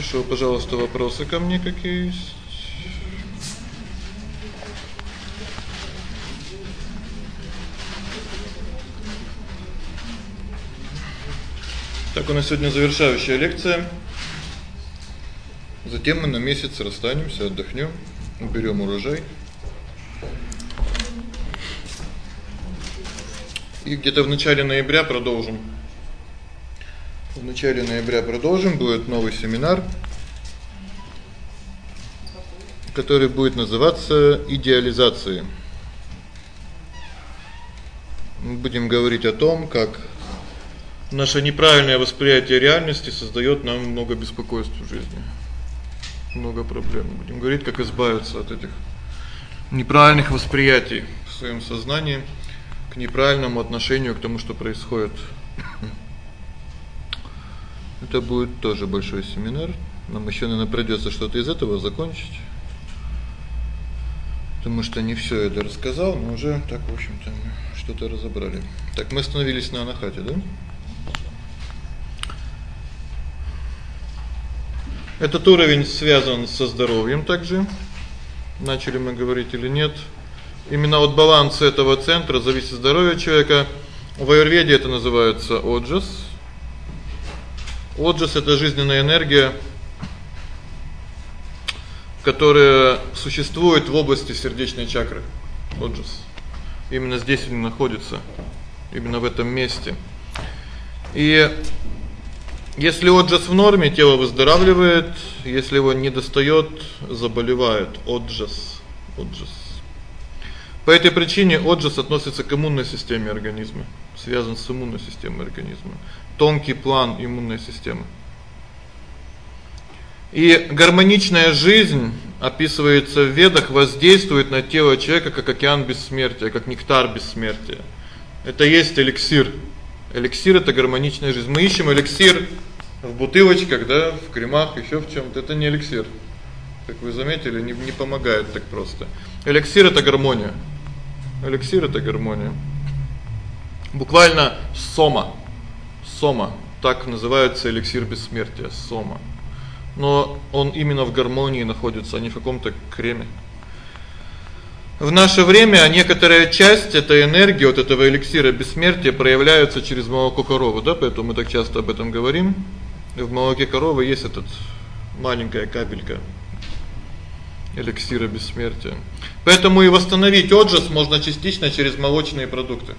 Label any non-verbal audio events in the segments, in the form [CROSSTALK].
Хорошо, пожалуйста, вопросы ко мне какие есть? Так у нас сегодня завершающая лекция. Затем мы на месяц расстанемся, отдохнём, уберём урожай. И где-то в начале ноября продолжим. В начале ноября продолжим, будет новый семинар, который будет называться идеализация. Мы будем говорить о том, как наше неправильное восприятие реальности создаёт нам много беспокойств в жизни. Много проблем. Будем говорить, как избавиться от этих неправильных восприятий в своём сознании к неправильному отношению к тому, что происходит. Это будет тоже большой семинар. Нам ещё, наверное, придётся что-то из этого закончить. Потому что не всё это рассказал, но уже так, в общем-то, что-то разобрали. Так мы остановились на анахате, да? Этот уровень связан со здоровьем также. Начали мы говорить или нет? Именно от баланса этого центра зависит здоровье человека. В аюрведе это называется оджас. Оджас это жизненная энергия, которая существует в области сердечной чакры. Оджас. Именно здесь он находится. Именно в этом месте. И если отжас в норме, тело выздоравливает, если его недостаёт, заболевает. Отжас. Отжас. По этой причине отжас относится к иммунной системе организма, связан с иммунной системой организма. Тонкий план иммунной системы. И гармоничная жизнь описывается в ведах, воздействует на тело человека как океан бессмертия, как нектар бессмертия. Это есть эликсир. Эликсир это гармоничная жизнь. Мы ищем эликсир в бутылочках, да, в кремах, ещё в чём-то. Это не эликсир. Как вы заметили, не не помогает так просто. Эликсир это гармония. Эликсир это гармония. Буквально сома. Сома так называется эликсир бессмертия, сома. Но он именно в гармонии находится, а не в каком-то креме. В наше время некоторая часть этой энергии вот этого эликсира бессмертия проявляется через молоко коровы, да, поэтому мы так часто об этом говорим. В молоке коровы есть этот маленькая капелька эликсира бессмертия. Поэтому и восстановить отжас можно частично через молочные продукты.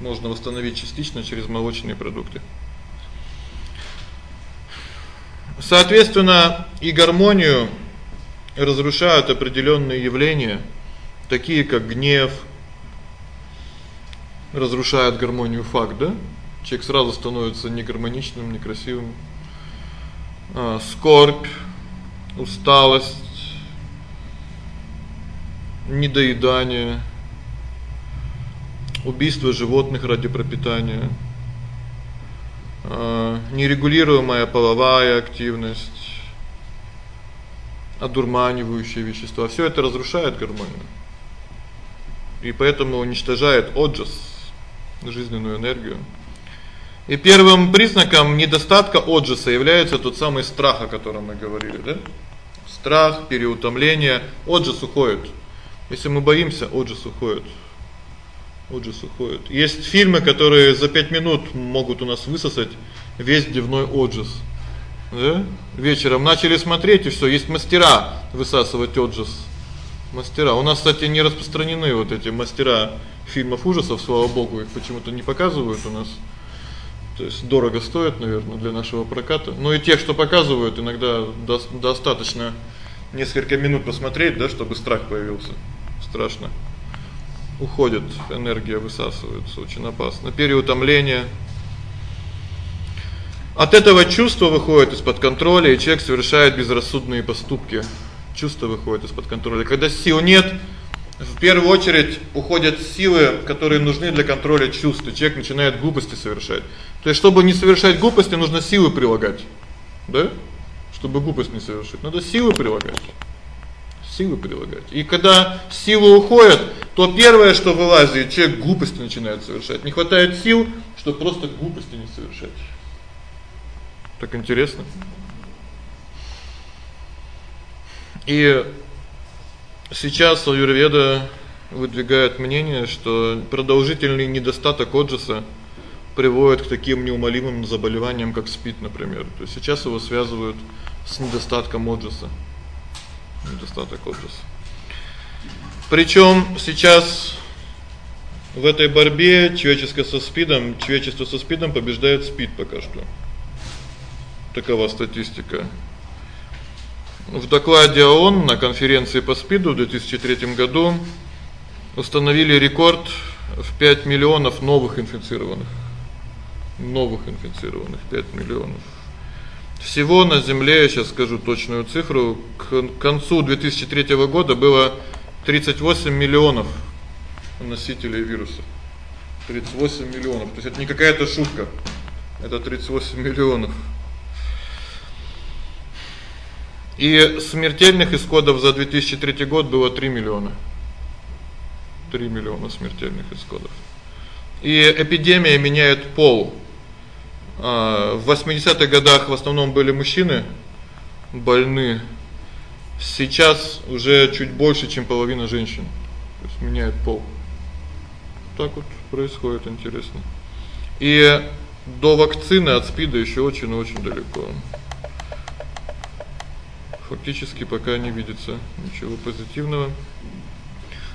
Можно восстановить частично через молочные продукты. Соответственно, и гармонию разрушают определённые явления, такие как гнев, разрушает гармонию факт, да? Человек сразу становится негармоничным, некрасивым. А скорбь, усталость, недоедание, убийство животных ради пропитания, э нерегулируемая половая активность, одурманивающие вещества. Всё это разрушает гармонию. И поэтому уничтожает отжас, жизненную энергию. И первым признаком недостатка отжаса является тот самый страх, о котором мы говорили, да? Страх, переутомление, отжас уходит. Если мы боимся, отжас уходит. Отжас уходит. Есть фильмы, которые за 5 минут могут у нас высосать весь дневной отжас. Да? Вечером начали смотреть и всё, есть мастера высасывать отжас. Мастера. У нас, кстати, не распространены вот эти мастера фильмов ужасов, слава богу, их почему-то не показывают у нас. То есть дорого стоит, наверное, для нашего проката. Но и тех, что показывают, иногда достаточно несколько минут посмотреть, да, чтобы страх появился. Страшно. Уходит энергия, высасывается, очень опасно. Переутомление. От этого чувство выходит из-под контроля, и человек совершает безрассудные поступки. Чувство выходит из-под контроля. Когда сил нет, в первую очередь уходят силы, которые нужны для контроля чувств, и человек начинает глупости совершать. То есть чтобы не совершать глупости, нужно силы прилагать. Да? Чтобы глупость не совершить, надо силы прилагать. Силы прилагать. И когда силы уходят, то первое, что вылазит, человек глупости начинает совершать. Не хватает сил, чтобы просто глупости не совершать. Так интересно. И сейчас аюрведа выдвигает мнение, что продолжительный недостаток оджаса приводит к таким неумолимым заболеваниям, как СПИД, например. То есть сейчас его связывают с недостатком оджаса. Недостаток оджаса. Причём сейчас в этой борьбе человеческое со СПИДом, человечество со СПИДом побеждает СПИД пока что. Такова статистика. В докладе ООН на конференции по СПИДу в 2003 году установили рекорд в 5 миллионов новых инфицированных. Новых инфицированных 5 миллионов. Всего на земле, я сейчас скажу точную цифру, к концу 2003 года было 38 миллионов носителей вируса. 38 миллионов. То есть это не какая-то шутка. Это 38 миллионов. И смертельных исходов за 2003 год было 3 миллиона. 3 миллиона смертельных исходов. И эпидемия меняет пол. А в 80-х годах в основном были мужчины больны. Сейчас уже чуть больше, чем половина женщин. То есть меняет пол. Так вот происходит интересно. И до вакцины от СПИДа ещё очень-очень далеко. Фактически пока не видится ничего позитивного.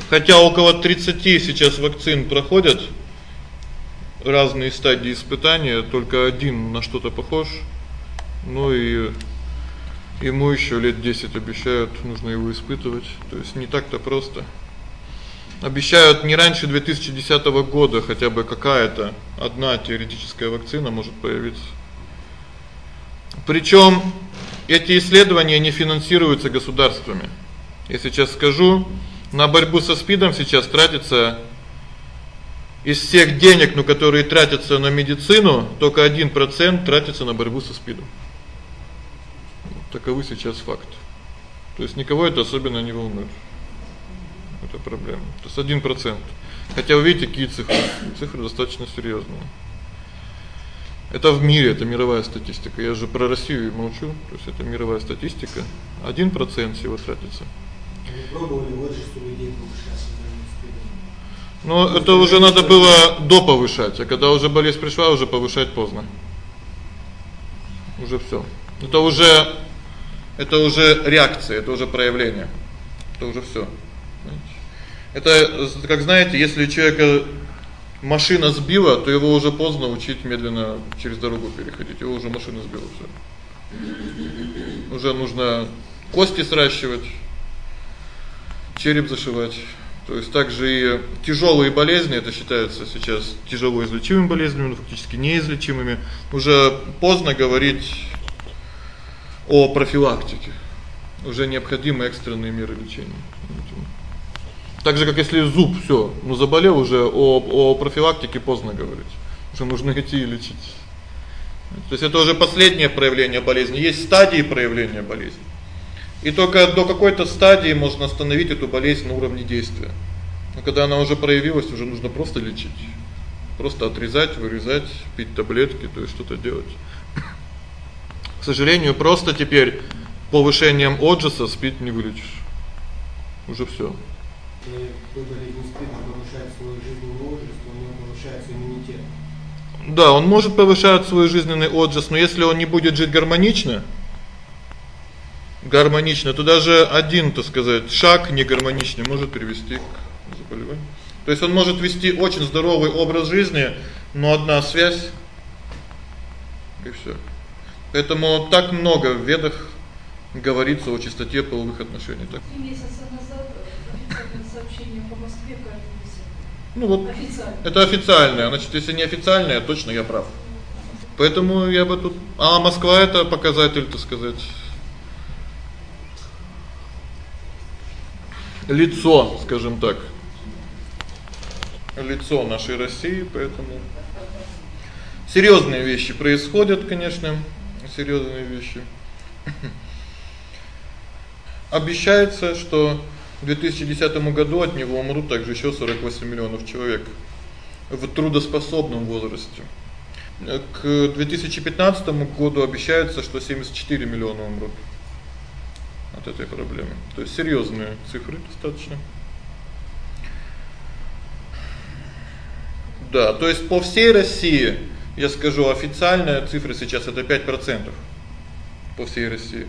Хотя около 30 сейчас вакцин проходят разные стадии испытания, только один на что-то похож. Ну и ему ещё лет 10 обещают, нужно его испытывать. То есть не так-то просто. Обещают не раньше 2010 года хотя бы какая-то одна теоретическая вакцина может появиться. Причём эти исследования не финансируются государствами. Я сейчас скажу, на борьбу со СПИДом сейчас тратится из всех денег, ну, которые тратятся на медицину, только 1% тратится на борьбу со СПИДом. Таковы сейчас факт. То есть никого это особенно не волнует. Это проблема. То есть 1%. Хотя вы видите, какие цифры. Цифры достаточно серьёзные. Это в мире, это мировая статистика. Я же про Россию молчу. То есть это мировая статистика. 1% всего тратится. Вы пробовали у людей повышать? Но это уже надо было до повышать, а когда уже болезнь пришла, уже повышать поздно. Уже всё. Это уже это уже реакция, это уже проявление. Это уже всё. Это как знаете, если человека машина сбила, то его уже поздно учить медленно через дорогу переходить. Его уже машина сбила всё. Уже нужно кости сращивать, череп зашивать. То есть также и тяжёлые болезни, это считается сейчас тяжело излечимыми болезнями, но фактически неизлечимыми. Уже поздно говорить о профилактике. Уже необходимы экстренные меры лечения. Так же как если зуб всё, ну заболел уже о о профилактике поздно говорить. Уже нужно [LAUGHS] идти и лечить. То есть это уже последнее проявление болезни, есть стадии проявления болезни. И только до какой-то стадии можно остановить эту болезнь на уровне действия. Но когда она уже проявилась, уже нужно просто лечить. Просто отрезать, вырезать, пить таблетки, то есть что-то делать. К сожалению, просто теперь повышением оджаса спид не вылечишь. Уже всё. Да, он может повышать свой жизненный отжиз, но если он не будет жить гармонично, гармонично, то даже один, так сказать, шаг негармоничный может привести к заболеванию. То есть он может вести очень здоровый образ жизни, но одна связь и всё. Поэтому так много в ведах говорится о чистоте половых отношений, так. Месяца назад сообщение по Москве Ну вот официально. это официальное, значит, если не официальное, точно я прав. Поэтому я бы тут А Москва это показатель, так сказать, лицо, скажем так. Лицо нашей России, поэтому серьёзные вещи происходят, конечно, серьёзные вещи. [LAUGHS] Обещается, что к 2010 году от него умрут также ещё 48 миллионов человек в трудоспособном возрасте. К 2015 году обещается, что 74 миллиона умрут этой проблемы. То есть серьёзные цифры достаточно. Да, то есть по всей России, я скажу, официальная цифра сейчас это 5% по всей России.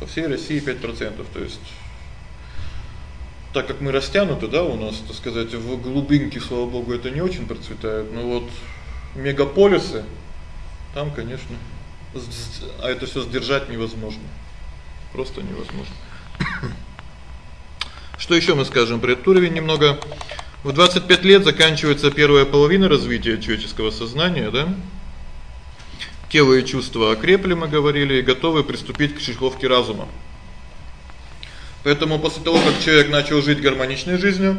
По всей России 5%, то есть так как мы растянуты, да, у нас, так сказать, в глубинке, слава богу, это не очень процветает, но вот мегаполисы там, конечно, а это всё сдержать невозможно. Просто невозможно. Что ещё мы скажем про этот уровень немного? В 25 лет заканчивается первая половина развития человеческого сознания, да? Тело и чувства окрепли, мы говорили, и готовы приступить к шлифовке разума. Поэтому после того, как человек начал жить гармоничной жизнью,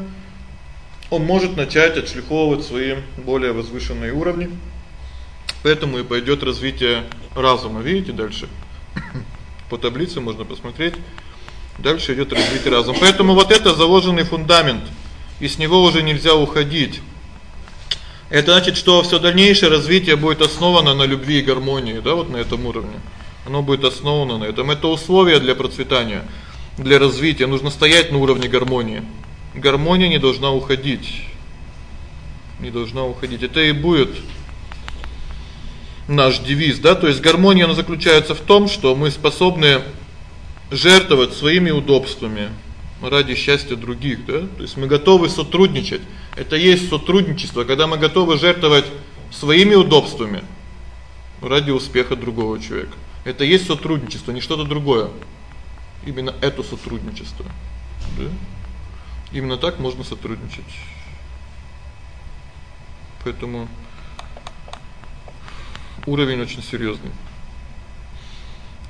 он может начать отшлифовывать свои более возвышенные уровни. Поэтому и пойдёт развитие разума, видите, дальше. [COUGHS] По таблице можно посмотреть. Дальше идёт развитие разума. Поэтому вот это заложенный фундамент, и с него уже нельзя уходить. Это значит, что всё дальнейшее развитие будет основано на любви и гармонии, да, вот на этом уровне. Оно будет основано на этом. Это условие для процветания, для развития. Нужно стоять на уровне гармонии. Гармония не должна уходить. Не должна уходить. Это и будет наш девиз, да? То есть гармония она заключается в том, что мы способны жертвовать своими удобствами ради счастья других, да? То есть мы готовы сотрудничать. Это есть сотрудничество, когда мы готовы жертвовать своими удобствами ради успеха другого человека. Это есть сотрудничество, не что-то другое. Именно это сотрудничество. Да? Именно так можно сотрудничать. Поэтому уровень очень серьёзный.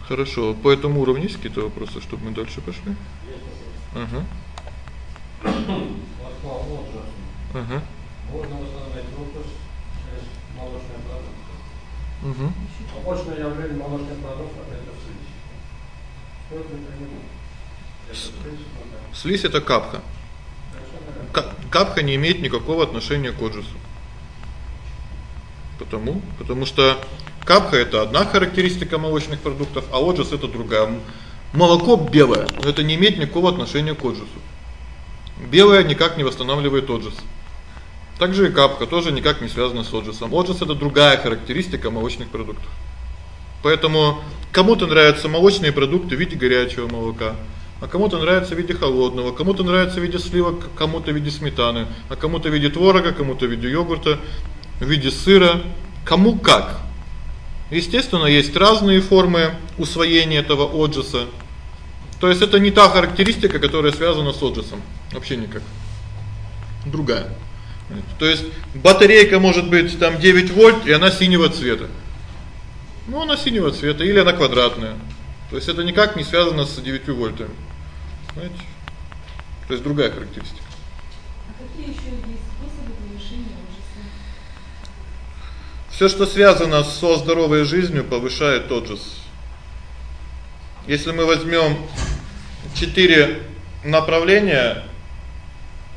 Хорошо, по этому уровню есть какие-то вопросы, чтобы мы дальше пошли? Ага. Ага. Можно задать вопрос через молочные продукты. Угу. Побочное явление молочных продуктов это слизь. Это такое? Слизь это капха. Капха не имеет никакого отношения к оджусу. Потому, потому что капха это одна характеристика молочных продуктов, а оджус это другая. Молоко белое, но это не имеет никакого отношения к оджусу. Белое никак не восстанавливает оджус. Также и капха тоже никак не связана с оджусом. Оджус это другая характеристика молочных продуктов. Поэтому кому-то нравятся молочные продукты в виде горячего молока, а кому-то нравится в виде холодного, кому-то нравится в виде сливок, кому-то в виде сметаны, а кому-то в виде творога, кому-то в виде йогурта, в виде сыра, кому как. Естественно, есть разные формы усвоения этого оджуса. То есть это не та характеристика, которая связана с оджусом, вообще никак. Другая. То есть батарейка может быть там 9 вольт, и она синего цвета. Ну, она синего цвета или она квадратная. То есть это никак не связано с 9 вольтами. Понимаете? То есть другая характеристика. А какие ещё Всё, что связано со здоровой жизнью, повышает оджас. Если мы возьмём четыре направления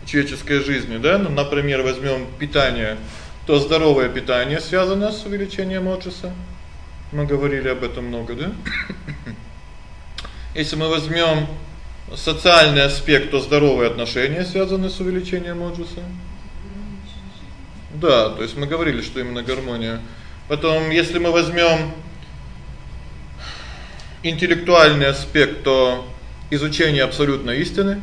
человеческой жизни, да, ну, например, возьмём питание, то здоровое питание связано с увеличением оджаса. Мы говорили об этом много, да? Если мы возьмём социальный аспект, то здоровые отношения связаны с увеличением оджаса. Да, то есть мы говорили, что именно гармония. Потом, если мы возьмём интеллектуальный аспект, то изучение абсолютной истины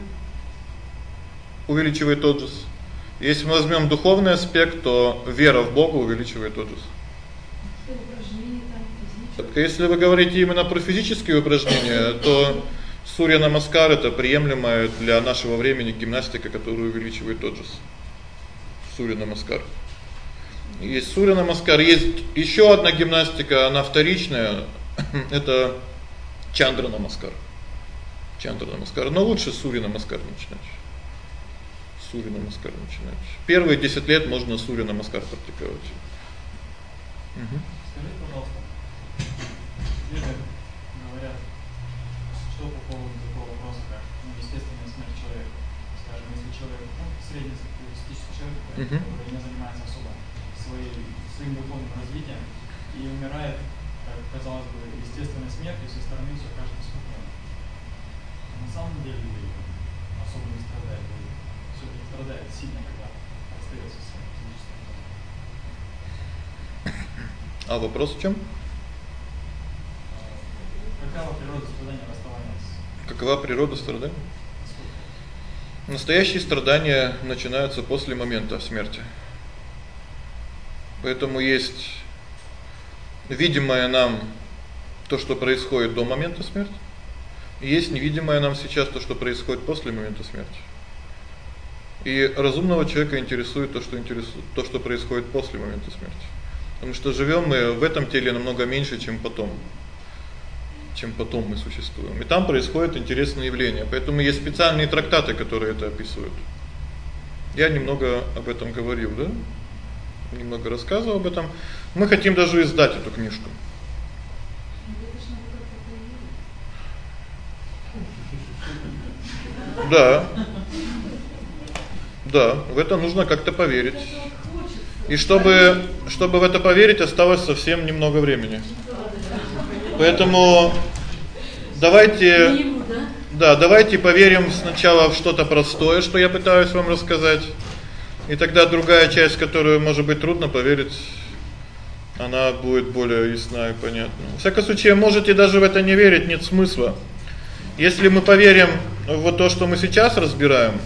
увеличивает оджас. Если мы возьмём духовный аспект, то вера в Бога увеличивает физические? Так если вы говорите именно про физические упражнения, то Сурья намаскар это приемлемая для нашего времени гимнастика, которая увеличивает оджас. Сурья намаскар. Есть сурья намаскар, есть ещё одна гимнастика, она вторичная. [CLEARS THROAT] это чандра намаскар. Чандра намаскар, но лучше сурья намаскар начинать. Сурья намаскар начинать. Первые 10 лет можно сурья намаскар практиковать. Угу. Скажите, пожалуйста, веды говорят, что по поводу такого вопроса, как естественная смерть человека. Скажем, если человек, ну, человек. который не занимается особо своей, своим духовным развитием и умирает как казалось бы, естественная смерть, и со стороны все кажется спокойно. На самом деле особо не страдает, все-таки страдает сильно, когда остается с физическим А вопрос в чём? Какова природа страдания расставания с Какова природа страдания? Настоящие страдания начинаются после момента смерти. Поэтому есть видимое нам то, что происходит до момента смерти, и есть невидимое нам сейчас то, что происходит после момента смерти. И разумного человека интересует то, что интересует то, что происходит после момента смерти. Потому что живём мы в этом теле намного меньше, чем потом чем потом мы существуем. И там происходят интересные явления. Поэтому есть специальные трактаты, которые это описывают. Я немного об этом говорил, да? Немного рассказывал об этом. Мы хотим даже издать эту книжку. Да. Да, в это нужно как-то поверить. И чтобы чтобы в это поверить, осталось совсем немного времени. Поэтому давайте Да, давайте поверим сначала в что-то простое, что я пытаюсь вам рассказать. И тогда другая часть, которую, может быть, трудно поверить, она будет более ясна и понятна. В всяком случае, можете даже в это не верить, нет смысла. Если мы поверим в то, что мы сейчас разбираем,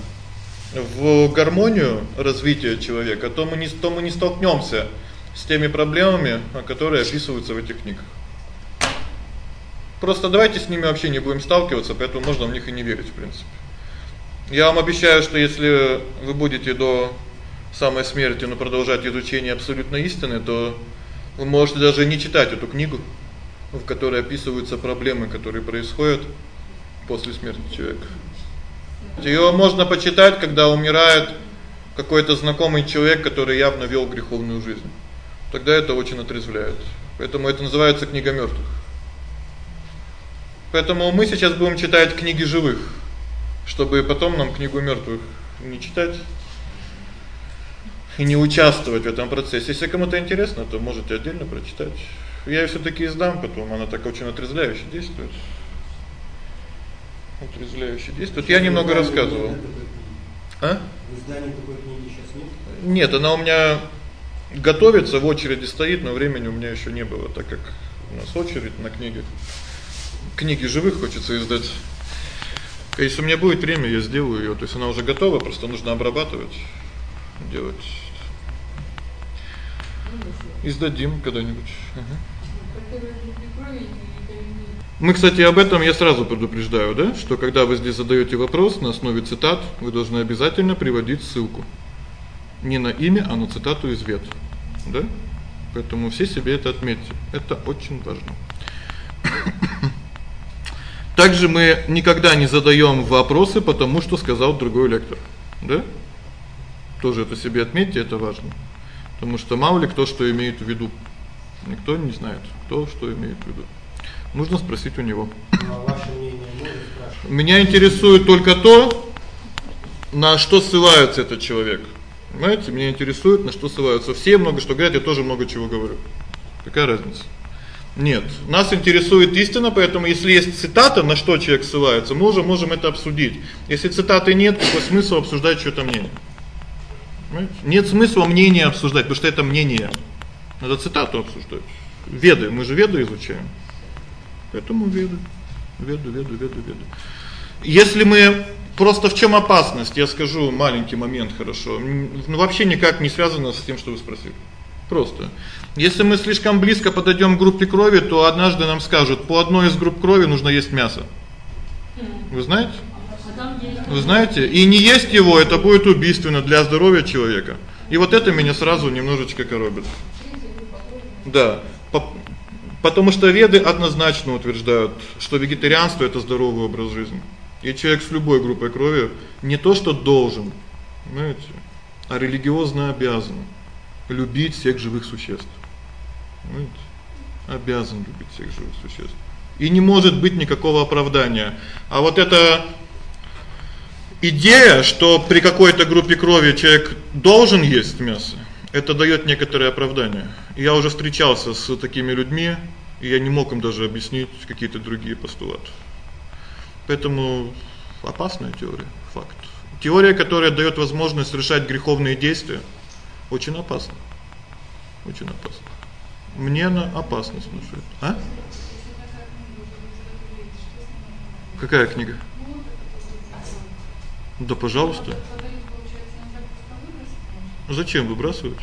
в гармонию развития человека, то мы не то мы не столкнёмся с теми проблемами, которые описываются в этих книгах. Просто давайте с ними вообще не будем сталкиваться, поэтому можно в них и не верить, в принципе. Я вам обещаю, что если вы будете до самой смерти, но продолжать изучение абсолютной истины, то вы можете даже не читать эту книгу, в которой описываются проблемы, которые происходят после смерти человека. Её можно почитать, когда умирает какой-то знакомый человек, который явно вёл греховную жизнь. Тогда это очень отрезвляет. Поэтому это называется книга мёртвых. Поэтому мы сейчас будем читать книги живых, чтобы потом нам книгу мёртвых не читать и не участвовать в этом процессе. Если кому-то интересно, то можете отдельно прочитать. Я её всё-таки издам, потом она так очень отрезвляюще действует. Отрезвляюще действует. Я немного рассказывал. А? В издании такой книги сейчас нет? Нет, она у меня готовится, в очереди стоит, но времени у меня ещё не было, так как у нас очередь на книги книги живых хочется издать. Если у меня будет время, я сделаю её. То есть она уже готова, просто нужно обрабатывать, делать. Издадим когда-нибудь. Угу. Мы, кстати, об этом я сразу предупреждаю, да, что когда вы здесь задаёте вопрос на основе цитат, вы должны обязательно приводить ссылку. Не на имя, а на цитату из вет. Да? Поэтому все себе это отметьте. Это очень важно. [COUGHS] Также мы никогда не задаём вопросы, потому что сказал другой лектор. Да? Тоже это себе отметьте, это важно. Потому что мало ли кто что имеет в виду. Никто не знает, кто что имеет в виду. Нужно спросить у него. Ну, а ваше мнение можно? Меня интересует только то, на что ссылается этот человек. Понимаете, меня интересует, на что ссылаются все, много что говорят, я тоже много чего говорю. Какая разница? Нет. Нас интересует истина, поэтому если есть цитата, на что человек ссылается, мы уже можем это обсудить. Если цитаты нет, какой смысл обсуждать что-то мнение? Понимаете? Нет смысла мнение обсуждать, потому что это мнение. Надо цитату обсуждать. Веды, мы же веды изучаем. Поэтому веды. Веды, веды, веды, веды. Если мы просто в чём опасность, я скажу маленький момент, хорошо. Ну вообще никак не связано с тем, что вы спросили. Просто. Если мы слишком близко подойдём к группе крови, то однажды нам скажут: "По одной из групп крови нужно есть мясо". Вы знаете? Вы знаете, и не есть его это будет убийственно для здоровья человека. И вот это меня сразу немножечко коробит. Да. Потому что веды однозначно утверждают, что вегетарианство это здоровый образ жизни. И человек с любой группой крови не то что должен, знаете, а религиозно обязан любить всех живых существ. Понимаете? Обязан любить всех живых существ. И не может быть никакого оправдания. А вот эта идея, что при какой-то группе крови человек должен есть мясо, это даёт некоторое оправдание. Я уже встречался с такими людьми, И я не мог им даже объяснить какие-то другие постулаты. Поэтому опасная теория, факт. Теория, которая даёт возможность совершать греховные действия, очень опасна. Очень опасна. Мне она опасна внушает. А? Какая книга? Да, пожалуйста. Зачем выбрасывать?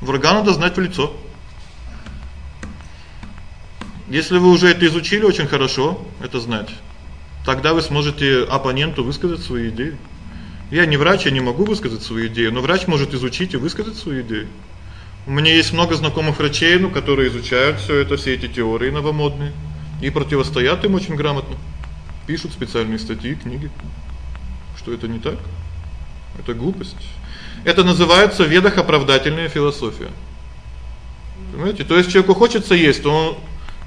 Врага надо знать в лицо. Если вы уже это изучили очень хорошо, это знать. Тогда вы сможете оппоненту высказать свои идеи. Я не врач, я не могу высказать свою идею, но врач может изучить и высказать свою идею. У меня есть много знакомых врачей, ну, которые изучают всё это, все эти теории новомодные и противостоят им очень грамотно. Пишут специальные статьи, книги. Что это не так? Это глупость. Это называется в ведах оправдательная философия. Понимаете? То есть человеку хочется есть, он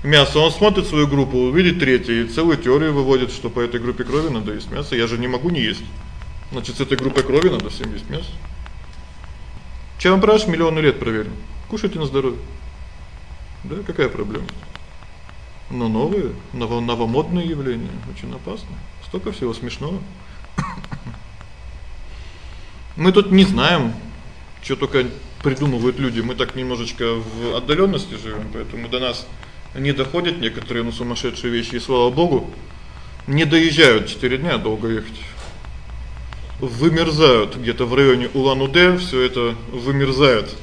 мясо, он смотрит свою группу, видит третий и целую теорию выводит, что по этой группе крови надо есть мясо. Я же не могу не есть. Значит, с этой группой крови надо всем есть мясо. Чем праш миллионы лет проверено. Кушайте на здоровье. Да, какая проблема? Но новые, ново новомодные явления очень опасны. Столько всего смешного. Мы тут не знаем, что только придумывают люди. Мы так немножечко в отдалённости живём, поэтому до нас не доходят некоторые ну сумасшедшие вещи, и слава богу, не доезжают 4 дня долго ехать. Вымерзают где-то в районе Улан-Удэ, всё это вымерзает.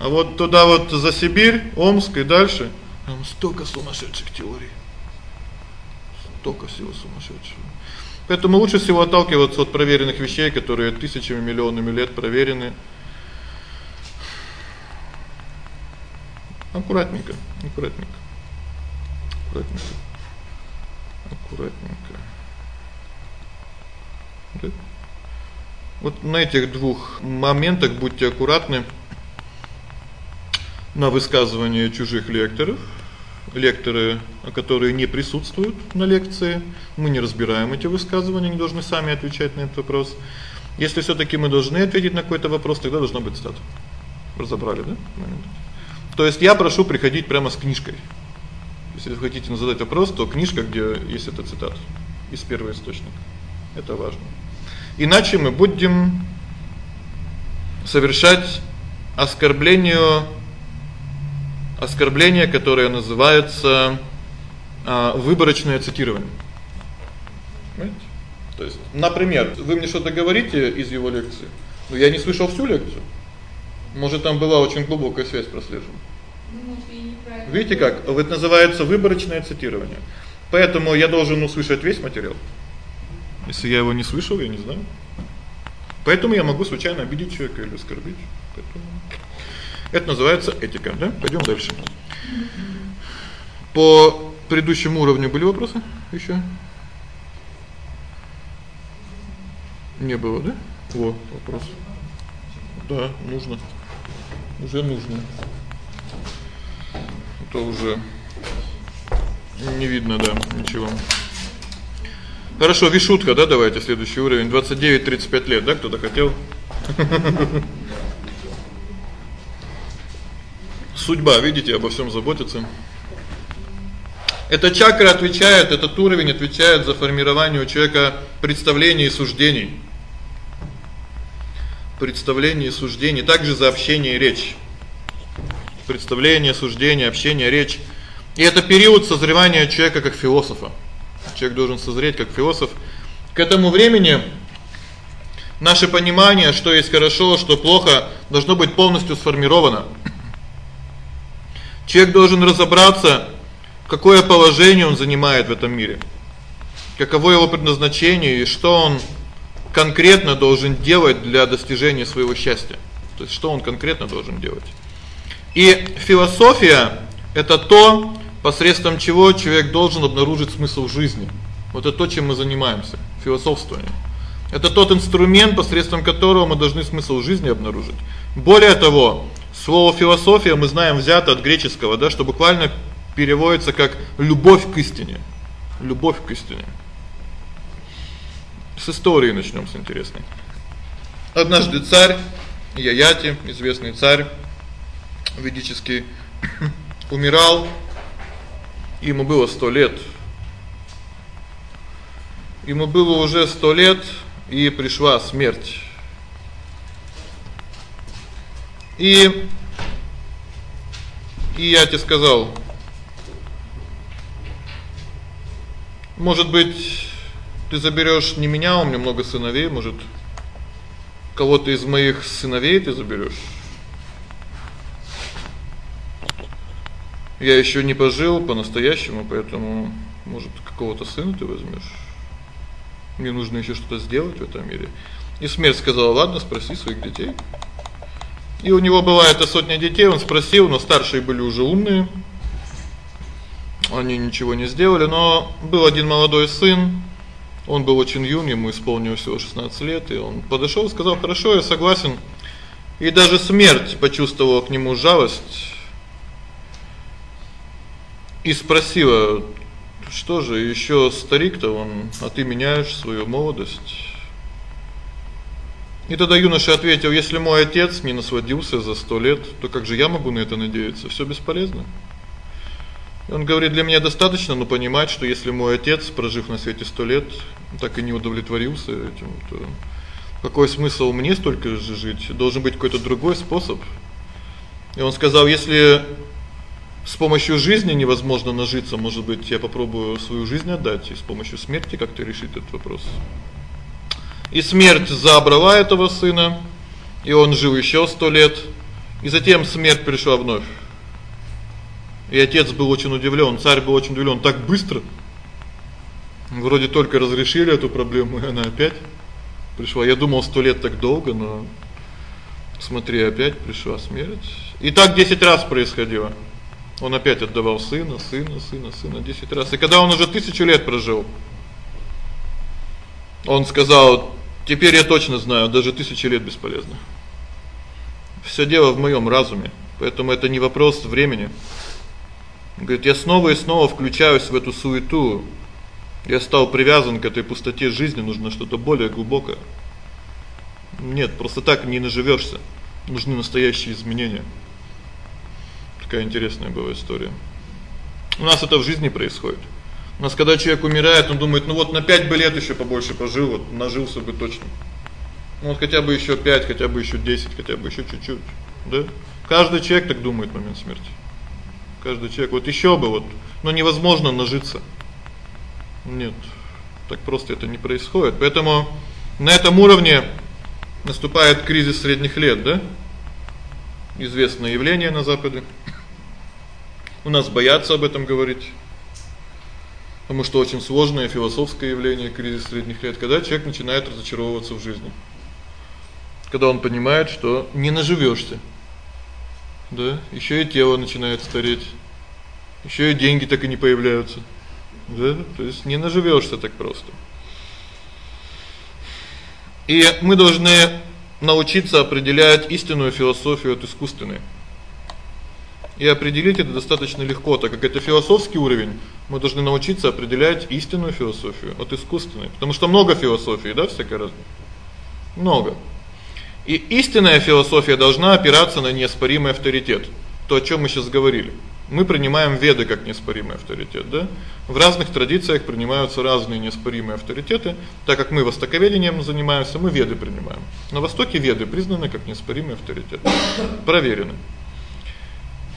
А вот туда вот за Сибирь, Омск и дальше там столько сумасшедших теорий. Столько всего сумасшедшего. Поэтому лучше всего отталкиваться от проверенных вещей, которые тысячами, миллионами лет проверены. Аккуратненько, аккуратненько. Аккуратненько. Аккуратненько. Вот на этих двух моментах будьте аккуратны на высказывания чужих лекторов. Лекторы, которые не присутствуют на лекции, мы не разбираем эти высказывания, они должны сами отвечать на этот вопрос. Если всё-таки мы должны ответить на какой-то вопрос, тогда должна быть цитата. Разобрали, да? То есть я прошу приходить прямо с книжкой. Если вы хотите задать вопрос, то книжка, где есть эта цитата из первого источника. Это важно. Иначе мы будем совершать оскорбление оскорбление, которое называется а выборочное цитирование. Понимаете? То есть, например, вы мне что-то говорите из его лекции, но я не слышал всю лекцию. Может, там была очень глубокая связь прослежена. Ну, Видите как? Вот это называется выборочное цитирование. Поэтому я должен услышать весь материал. Если я его не слышал, я не знаю. Поэтому я могу случайно обидеть человека или оскорбить. Поэтому это называется этика, да? Пойдём дальше. По предыдущему уровню были вопросы ещё? Не было, да? Во, вопрос. Да, нужно. Уже нужно. Это уже не видно, да, ничего. Хорошо, вишутка, да, давайте следующий уровень 29-35 лет, да, кто-то хотел? [LAUGHS] Судьба, видите, обо всём заботится. Эта чакра отвечает, этот уровень отвечает за формирование у человека представлений и суждений. Представление и суждений, также за общение и речь. Представление, суждение, общение, речь. И это период созревания человека как философа. Человек должен созреть как философ. К этому времени наше понимание, что есть хорошо, что плохо, должно быть полностью сформировано. Человек должен разобраться, какое положение он занимает в этом мире. Каково его предназначение и что он конкретно должен делать для достижения своего счастья. То есть что он конкретно должен делать. И философия это то, посредством чего человек должен обнаружить смысл жизни. Вот это то, чем мы занимаемся философствованием. Это тот инструмент, посредством которого мы должны смысл жизни обнаружить. Более того, Слово философия мы знаем взято от греческого, да, что буквально переводится как любовь к истине. Любовь к истине. С истории начнём с интересной. Однажды царь Яяти, известный царь ведический, [COUGHS] умирал Ему было 100 лет. Ему было уже 100 лет, и пришла смерть. И и я тебе сказал, может быть, ты заберёшь не меня, у меня много сыновей, может, кого-то из моих сыновей ты заберёшь. Я ещё не пожил по-настоящему, поэтому, может, какого-то сына ты возьмёшь. Мне нужно ещё что-то сделать в этом мире. И смерть сказала: "Ладно, спроси своих детей". И у него была эта сотня детей, он спросил, но старшие были уже умные. Они ничего не сделали, но был один молодой сын. Он был очень юн, ему исполнилось всего 16 лет, и он подошёл и сказал: "Хорошо, я согласен". И даже смерть почувствовала к нему жалость. И спросила: "Что же, ещё старик-то он, а ты меняешь свою молодость?" И тогда юноша ответил: "Если мой отец не насладился за 100 лет, то как же я могу на это надеяться? Всё бесполезно". И он говорит: "Для меня достаточно, но понимать, что если мой отец, прожив на свете 100 лет, так и не удовлетворился этим, то какой смысл мне столько же жить? Должен быть какой-то другой способ". И он сказал: "Если с помощью жизни невозможно нажиться, может быть, я попробую свою жизнь отдать и с помощью смерти как-то решить этот вопрос". И смерть забрала этого сына, и он жил ещё 100 лет. И затем смерть пришла вновь. И отец был очень удивлён, царь был очень удивлён, так быстро. Вроде только разрешили эту проблему, и она опять пришла. Я думал, 100 лет так долго, но смотри, опять пришла смерть. И так 10 раз происходило. Он опять отдавал сына, сына, сына, сына 10 раз. И когда он уже тысячу лет прожил, он сказал: Теперь я точно знаю, даже тысячи лет бесполезно. Всё дело в моём разуме, поэтому это не вопрос времени. Говорит: "Я снова и снова включаюсь в эту суету. Я стал привязан к этой пустоте жизни, нужно что-то более глубокое. Нет, просто так не наживёшься. Нужны настоящие изменения". Такая интересная была история. У нас это в жизни происходит. У нас когда человек умирает, он думает: "Ну вот на 5 бы лет ещё побольше пожил, вот нажился бы точно". Ну вот хотя бы ещё 5, хотя бы ещё 10, хотя бы ещё чуть-чуть, да? Каждый человек так думает в момент смерти. Каждый человек вот ещё бы вот, но невозможно нажиться. Нет. Так просто это не происходит. Поэтому на этом уровне наступает кризис средних лет, да? Известное явление на западе. У нас боятся об этом говорить. Потому что очень сложное философское явление кризис средних лет, когда человек начинает разочаровываться в жизни. Когда он понимает, что не наживёшься. Да? Ещё и тело начинает стареть. Ещё и деньги так и не появляются. Да? То есть не наживёшься так просто. И мы должны научиться определять истинную философию от искусственной. И определить это достаточно легко, так как это философский уровень. Мы должны научиться определять истинную философию от искусственной, потому что много философий, да, всякой разной. Много. И истинная философия должна опираться на неоспоримый авторитет. То, о чём мы сейчас говорили. Мы принимаем Веды как неоспоримый авторитет, да? В разных традициях принимаются разные неоспоримые авторитеты, так как мы востоковедением занимаемся, мы Веды принимаем. На востоке Веды признаны как неоспоримый авторитет. Проверены.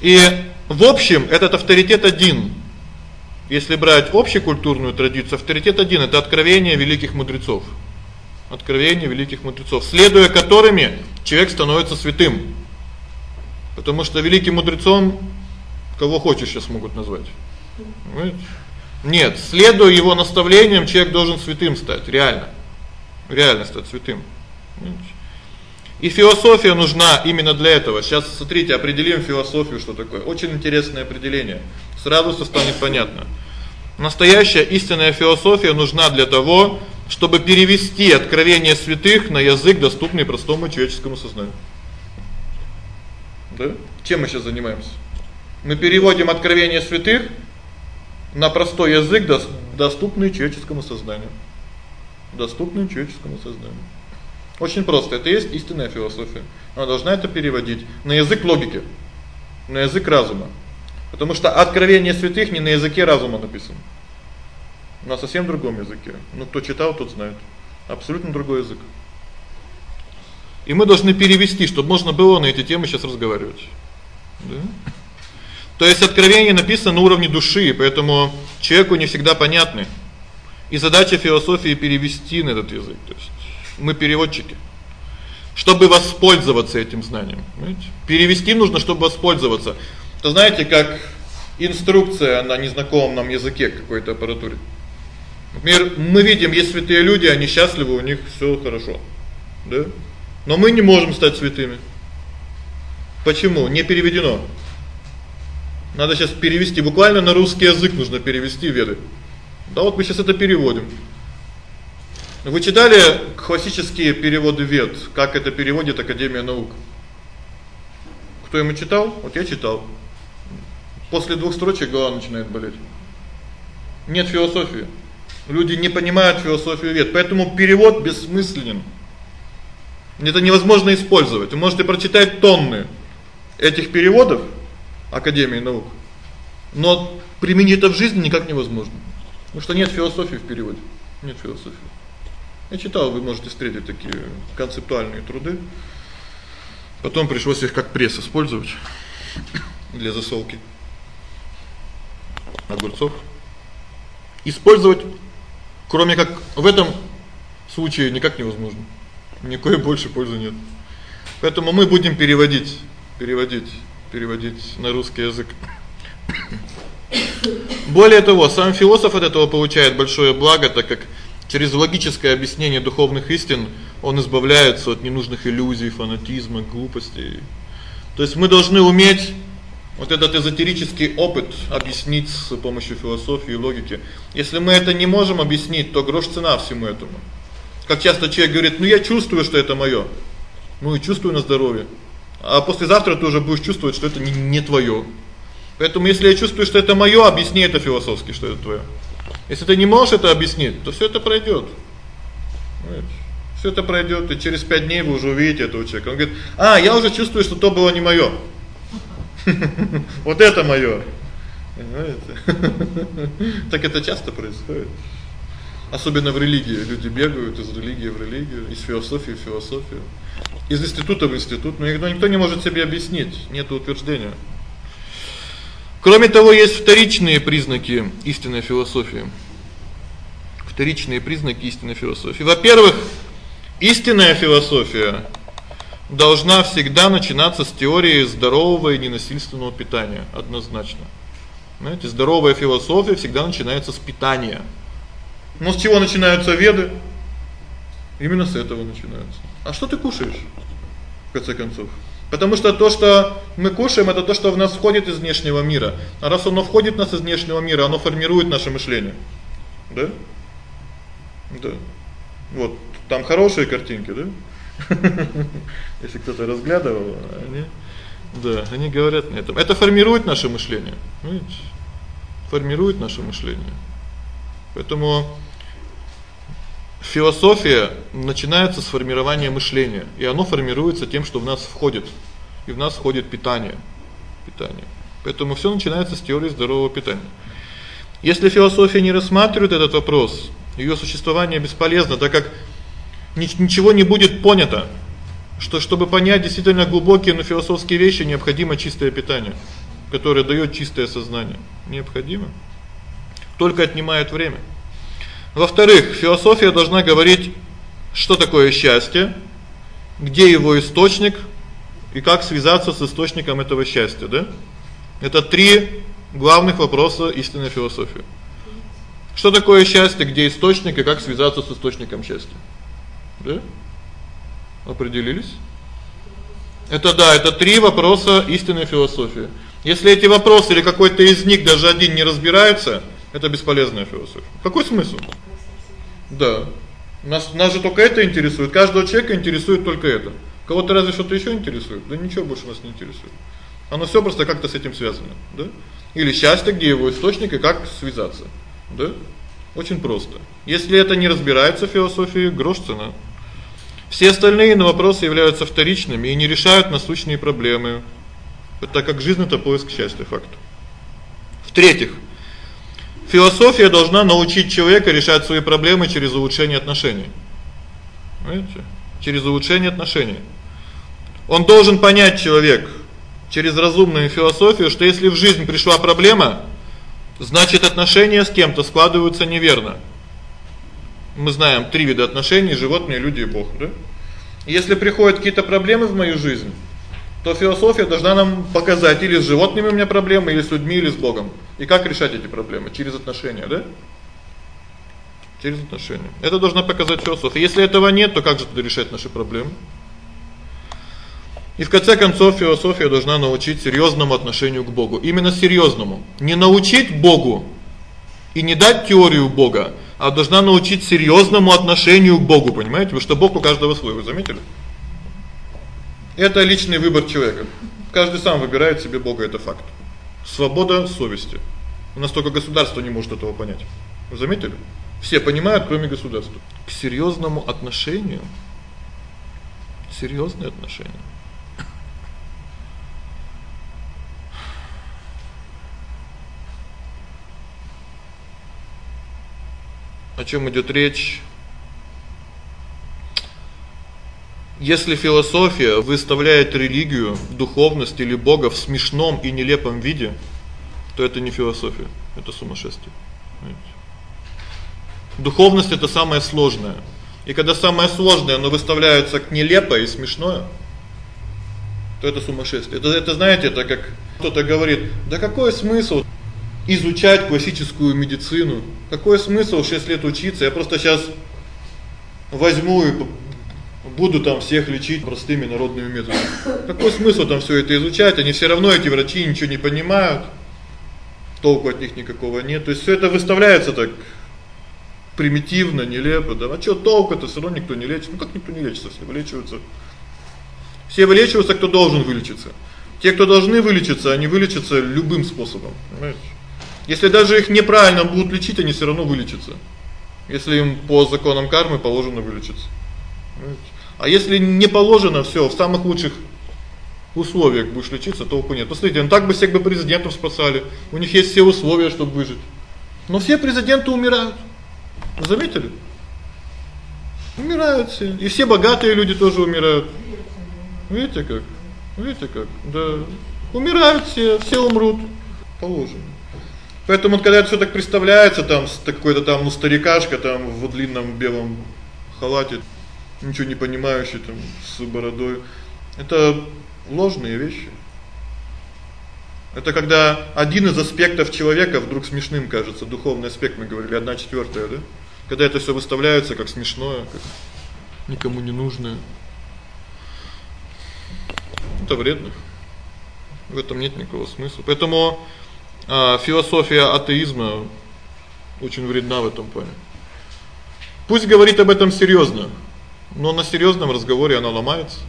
И в общем этот авторитет один. Если брать общекультурную традицию, авторитет один это откровения великих мудрецов. Откровения великих мудрецов, следуя которыми человек становится святым. Потому что великим мудрецом кого хочешь сейчас могут назвать. Понимаете? Нет, следуя его наставлениям, человек должен святым стать, реально. Реально стать святым. Понимаете? И философия нужна именно для этого. Сейчас смотрите, определим философию, что такое. Очень интересное определение. Сразу всё станет понятно. Настоящая истинная философия нужна для того, чтобы перевести откровения святых на язык, доступный простому человеческому сознанию. Да? Чем мы сейчас занимаемся? Мы переводим откровения святых на простой язык, доступный человеческому сознанию. Доступный человеческому сознанию. Очень просто. Это есть истинная философия. Она должна это переводить на язык логики, на язык разума. Потому что откровение святых не на языке разума написано. На совсем другом языке. Ну кто читал, тот знает. Абсолютно другой язык. И мы должны перевести, чтобы можно было на эти темы сейчас разговаривать. Да? То есть откровение написано на уровне души, поэтому человеку не всегда понятны. И задача философии перевести на этот язык. То есть мы переводчики. Чтобы воспользоваться этим знанием, понимаете? Перевести нужно, чтобы воспользоваться. То знаете, как инструкция на незнакомом нам языке какой-то аппаратуре. Например, мы видим, есть святые люди, они счастливы, у них всё хорошо. Да? Но мы не можем стать святыми. Почему? Не переведено. Надо сейчас перевести, буквально на русский язык нужно перевести веды. Да вот мы сейчас это переводим. Вы читали классические переводы вед, как это переводит Академия наук? Кто ему читал? Вот я читал. После двух строчек голова начинает болеть. Нет философии. Люди не понимают философию вед, поэтому перевод бессмысленен. Это невозможно использовать. Вы можете прочитать тонны этих переводов Академии наук, но применить это в жизни никак невозможно. Потому что нет философии в переводе. Нет философии. Я читал, вы можете встретить такие концептуальные труды. Потом пришлось их как пресс использовать для засолки огурцов. Использовать кроме как в этом случае никак невозможно. Никакой больше пользы нет. Поэтому мы будем переводить, переводить, переводить на русский язык. Более того, сам философ от этого получает большое благо, так как через логическое объяснение духовных истин он избавляется от ненужных иллюзий, фанатизма, глупостей. То есть мы должны уметь вот этот эзотерический опыт объяснить с помощью философии и логики. Если мы это не можем объяснить, то грош цена всему этому. Как часто человек говорит: "Ну я чувствую, что это моё". Ну и чувствую на здоровье. А послезавтра ты уже будешь чувствовать, что это не не твоё. Поэтому если я чувствую, что это моё, объясни это философски, что это твоё. Если ты не можешь это объяснить, то всё это пройдёт. Понимаете? Всё это пройдёт, и через 5 дней вы уже увидите этого человека. Он говорит: "А, я уже чувствую, что то было не моё". [LAUGHS] Вот это моё. Понимаете? [LAUGHS] Так это часто происходит. Особенно в религии люди бегают из религии в религию, из философии в философию, из института в институт, но никто не может себе объяснить, нет утверждения. Кроме того, есть вторичные признаки истинной философии. Вторичные признаки истинной философии. Во-первых, истинная философия должна всегда начинаться с теории здорового и ненасильственного питания, однозначно. Знаете, здоровая философия всегда начинается с питания. Но с чего начинаются веды? Именно с этого начинаются. А что ты кушаешь? В конце концов, Потому что то, что мы кушаем, это то, что в нас входит из внешнего мира. А раз оно входит в нас из внешнего мира, оно формирует наше мышление. Да? Да. Вот, там хорошие картинки, да? [LAUGHS] Если кто-то разглядывал, они да, они говорят на этом. Это формирует наше мышление. Видите? Формирует наше мышление. Поэтому Философия начинается с формирования мышления, и оно формируется тем, что в нас входит. И в нас входит питание. Питание. Поэтому всё начинается с теории здорового питания. Если философия не рассматривает этот вопрос, её существование бесполезно, так как ничего не будет понято. Что чтобы понять действительно глубокие, но философские вещи, необходимо чистое питание, которое даёт чистое сознание. Необходимо. Только отнимает время. Во-вторых, философия должна говорить, что такое счастье, где его источник и как связаться с источником этого счастья, да? Это три главных вопроса истинной философии. Что такое счастье, где источник и как связаться с источником счастья? Да? Определились? Это да, это три вопроса истинной философии. Если эти вопросы или какой-то из них даже один не разбирается, это бесполезная философия. Какой смысл? Да. Нас нас же только это интересует. Каждого человека интересует только это. Кого-то разве что-то ещё интересует? Да ничего больше нас не интересует. Оно всё просто как-то с этим связано, да? Или счастье, где его источник и как связаться, да? Очень просто. Если это не разбирается в философии, грош цена. Все остальные на вопросы являются вторичными и не решают насущные проблемы. Так как жизнь это поиск счастья, факт. В-третьих, философия должна научить человека решать свои проблемы через улучшение отношений. Понимаете? Через улучшение отношений. Он должен понять человек через разумную философию, что если в жизнь пришла проблема, значит отношения с кем-то складываются неверно. Мы знаем три вида отношений: животные, люди и Бог, да? Если приходят какие-то проблемы в мою жизнь, то философия должна нам показать или с животными у меня проблемы, или с людьми, или с Богом. И как решать эти проблемы через отношения, да? Через отношения. Это должна показать философия. Если этого нет, то как же тогда решать наши проблемы? И в конце концов философия должна научить серьёзному отношению к Богу. Именно серьёзному. Не научить Богу и не дать теорию Бога, а должна научить серьёзному отношению к Богу, понимаете? Потому что Бог у каждого свой, вы заметили? Это личный выбор человека. Каждый сам выбирает себе Бога, это факт. Свобода совести. У нас только государство не может этого понять. Вы заметили? Все понимают, кроме государства. К серьёзному отношению серьёзные отношения О чём идёт речь? Если философия выставляет религию, духовность или бога в смешном и нелепом виде, то это не философия, это сумасшествие. Понимаете? Духовность это самое сложное. И когда самое сложное, оно выставляется как нелепое и смешное, то это сумасшествие. Это это знаете, это как кто-то говорит: "Да какой смысл изучать классическую медицину? Какой смысл 6 лет учиться? Я просто сейчас возьму и буду там всех лечить простыми народными методами. Какой смысл там всё это изучать? Они всё равно эти врачи ничего не понимают. Толку от них никакого нет. То есть всё это выставляется так примитивно, нелепо, да. А что толку-то, всё равно никто не лечит. Ну как никто не лечится, все вылечиваются. Все вылечиваются, кто должен вылечиться. Те, кто должны вылечиться, они вылечатся любым способом, понимаете? Если даже их неправильно будут лечить, они всё равно вылечатся. Если им по законам кармы положено вылечиться. Понимаете? А если не положено всё, в самых лучших условиях будешь лечиться, толку нет. Посмотрите, ну так бы всех бы президентов спасали. У них есть все условия, чтобы выжить. Но все президенты умирают. Заметили? Умирают все. И все богатые люди тоже умирают. Видите как? Видите как? Да. Умирают все, все умрут. Положено. Поэтому когда это всё так представляется там с какой-то там ну старикашка там в длинном белом халате, ничего не понимающий там с бородой. Это ложные вещи. Это когда один из аспектов человека вдруг смешным кажется, духовный аспект, мы говорили, 1/4, да? Когда это всё выставляется как смешное, как никому не нужное. Это вредно. В этом нет никакого смысла. Поэтому а философия атеизма очень вредна в этом плане. Пусть говорит об этом серьёзно, но на серьёзном разговоре она ломается.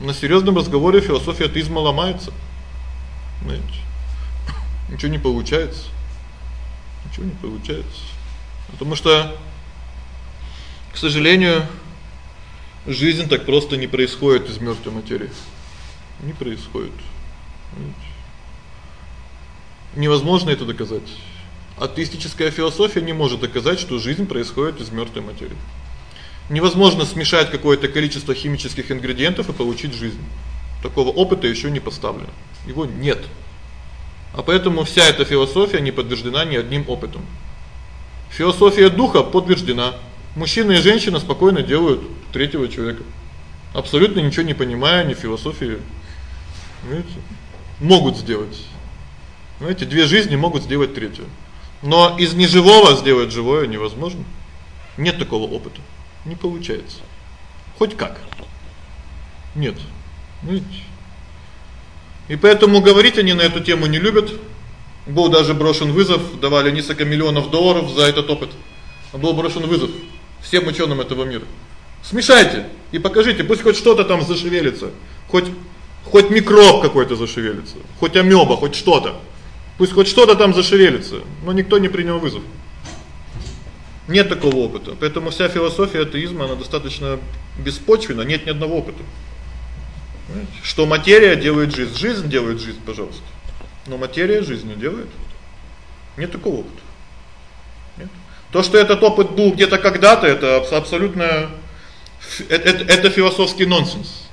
На серьёзном разговоре философия атеизма ломается. Понимаете? Ничего не получается. Ничего не получается. Потому что к сожалению, жизнь так просто не происходит из мёртвой материи. Не происходит. Невозможно это доказать. Атеистическая философия не может доказать, что жизнь происходит из мёртвой материи. Невозможно смешать какое-то количество химических ингредиентов и получить жизнь. Такого опыта ещё не поставлено. Его нет. А поэтому вся эта философия не подтверждена ни одним опытом. Философия духа подтверждена. Мужчина и женщина спокойно делают третьего человека. Абсолютно ничего не понимая ни философии. Видите? Могут сделать. Знаете, две жизни могут сделать третью. Но из неживого сделать живое невозможно. Нет такого опыта. Не получается. Хоть как. Нет. Видите? И поэтому говорить они на эту тему не любят. Был даже брошен вызов, давали несколько миллионов долларов за этот опыт. Был брошен вызов всем учёным этого мира. Смешайте и покажите, пусть хоть что-то там зашевелится, хоть хоть микроб какой-то зашевелится, хоть амёба, хоть что-то. Пусть хоть что-то там зашевелится, но никто не принял вызов. Нет такого опыта. Поэтому вся философия атеизма она достаточно беспочвенна, нет ни одного опыта. Понимаете? Что материя делает жизнь, жизнь делает жизнь, пожалуйста. Но материя жизнь не делает. Нет такого опыта. Нет. То, что этот опыт был где-то когда-то, это абсолютно это, это, это философский нонсенс.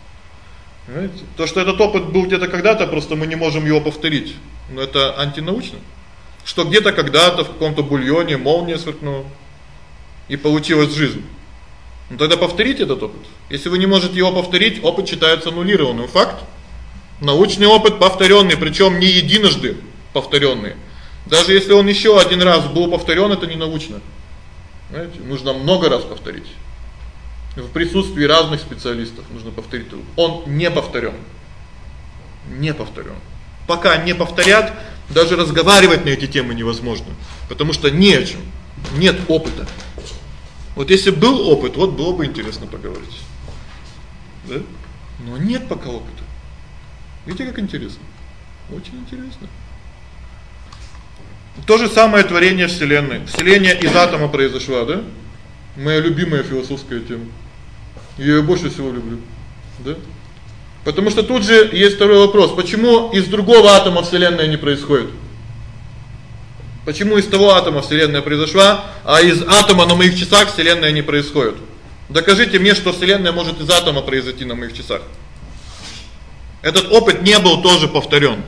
Понимаете? То, что этот опыт был где-то когда-то, просто мы не можем его повторить. Но это антинаучно. Что где-то когда-то в каком-то бульоне молния сверкнула и получилась жизнь. Ну тогда повторите этот опыт. Если вы не можете его повторить, опыт считается аннулированным. Факт. Научный опыт повторённый, причём не единожды повторённый. Даже если он ещё один раз был повторён, это не научно. Знаете, нужно много раз повторить. В присутствии разных специалистов нужно повторить. Он не повторён. Не повторён. Пока не повторят, даже разговаривать на эти темы невозможно, потому что не о чем. Нет опыта. Вот если был опыт, вот было бы интересно поговорить. Да? Но нет пока опыта. Видите, как интересно? Очень интересно. То же самое творение вселенной. Вселенная из атома произошла, да? Моя любимая философская тема. Я её больше всего люблю. Да? Потому что тут же есть второй вопрос: почему из другого атома вселенная не происходит? Почему из того атома вселенная произошла, а из атома на моих часах вселенная не происходит? Докажите мне, что вселенная может из атома произойти на моих часах. Этот опыт не был тоже повторён.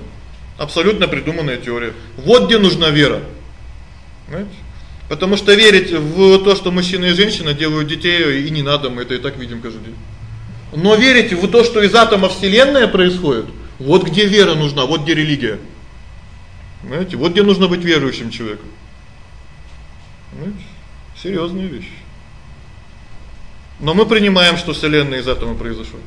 Абсолютно придуманная теория. Вот где нужна вера. Понимаете? Потому что верить в то, что мужчина и женщина делают детей, и не надо, мы это и так видим каждый день. Но верить в то, что из атома вселенная происходит, вот где вера нужна, вот где религия. Знаете, вот где нужно быть верующим человеком. Знаете, серьёзная вещь. Но мы принимаем, что вселенная из атома произошла.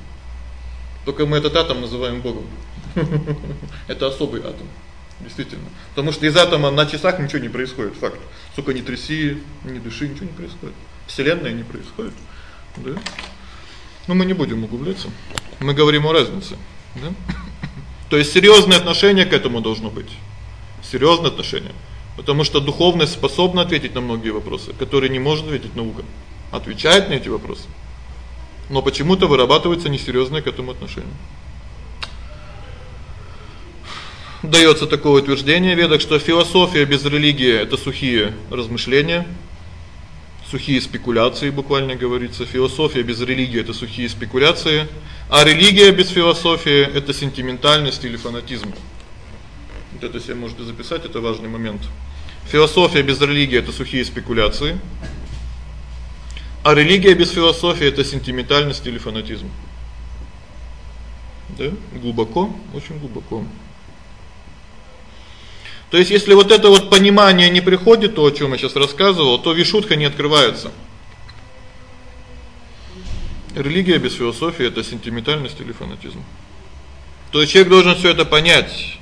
Только мы этот атом называем Богом. [LAUGHS] Это особый атом. Действительно. Потому что из атома на часах ничего не происходит, факт. Сколько ни тряси, ни дыши, ничего не происходит. Вселенная не происходит. Да? Но мы не будем углубляться. Мы говорим о разнице, да? [LAUGHS] То есть серьёзное отношение к этому должно быть. Серьёзное отношение. Потому что духовность способна ответить на многие вопросы, которые не может ответить наука. Отвечает на эти вопросы. Но почему-то вырабатывается несерьёзное к этому отношение. Даётся такое утверждение в ведах, что философия без религии это сухие размышления, сухие спекуляции, буквально говорится. Философия без религии это сухие спекуляции, а религия без философии это сентиментальность или фанатизм. Это себе можете записать, это важный момент. Философия без религии это сухие спекуляции. А религия без философии это сентиментальность или фанатизм. Да? Глубоко, очень глубоко. То есть если вот это вот понимание не приходит, то, о чём я сейчас рассказывал, то вишутха не открывается. Религия без философии это сентиментальность или фанатизм. То есть человек должен всё это понять.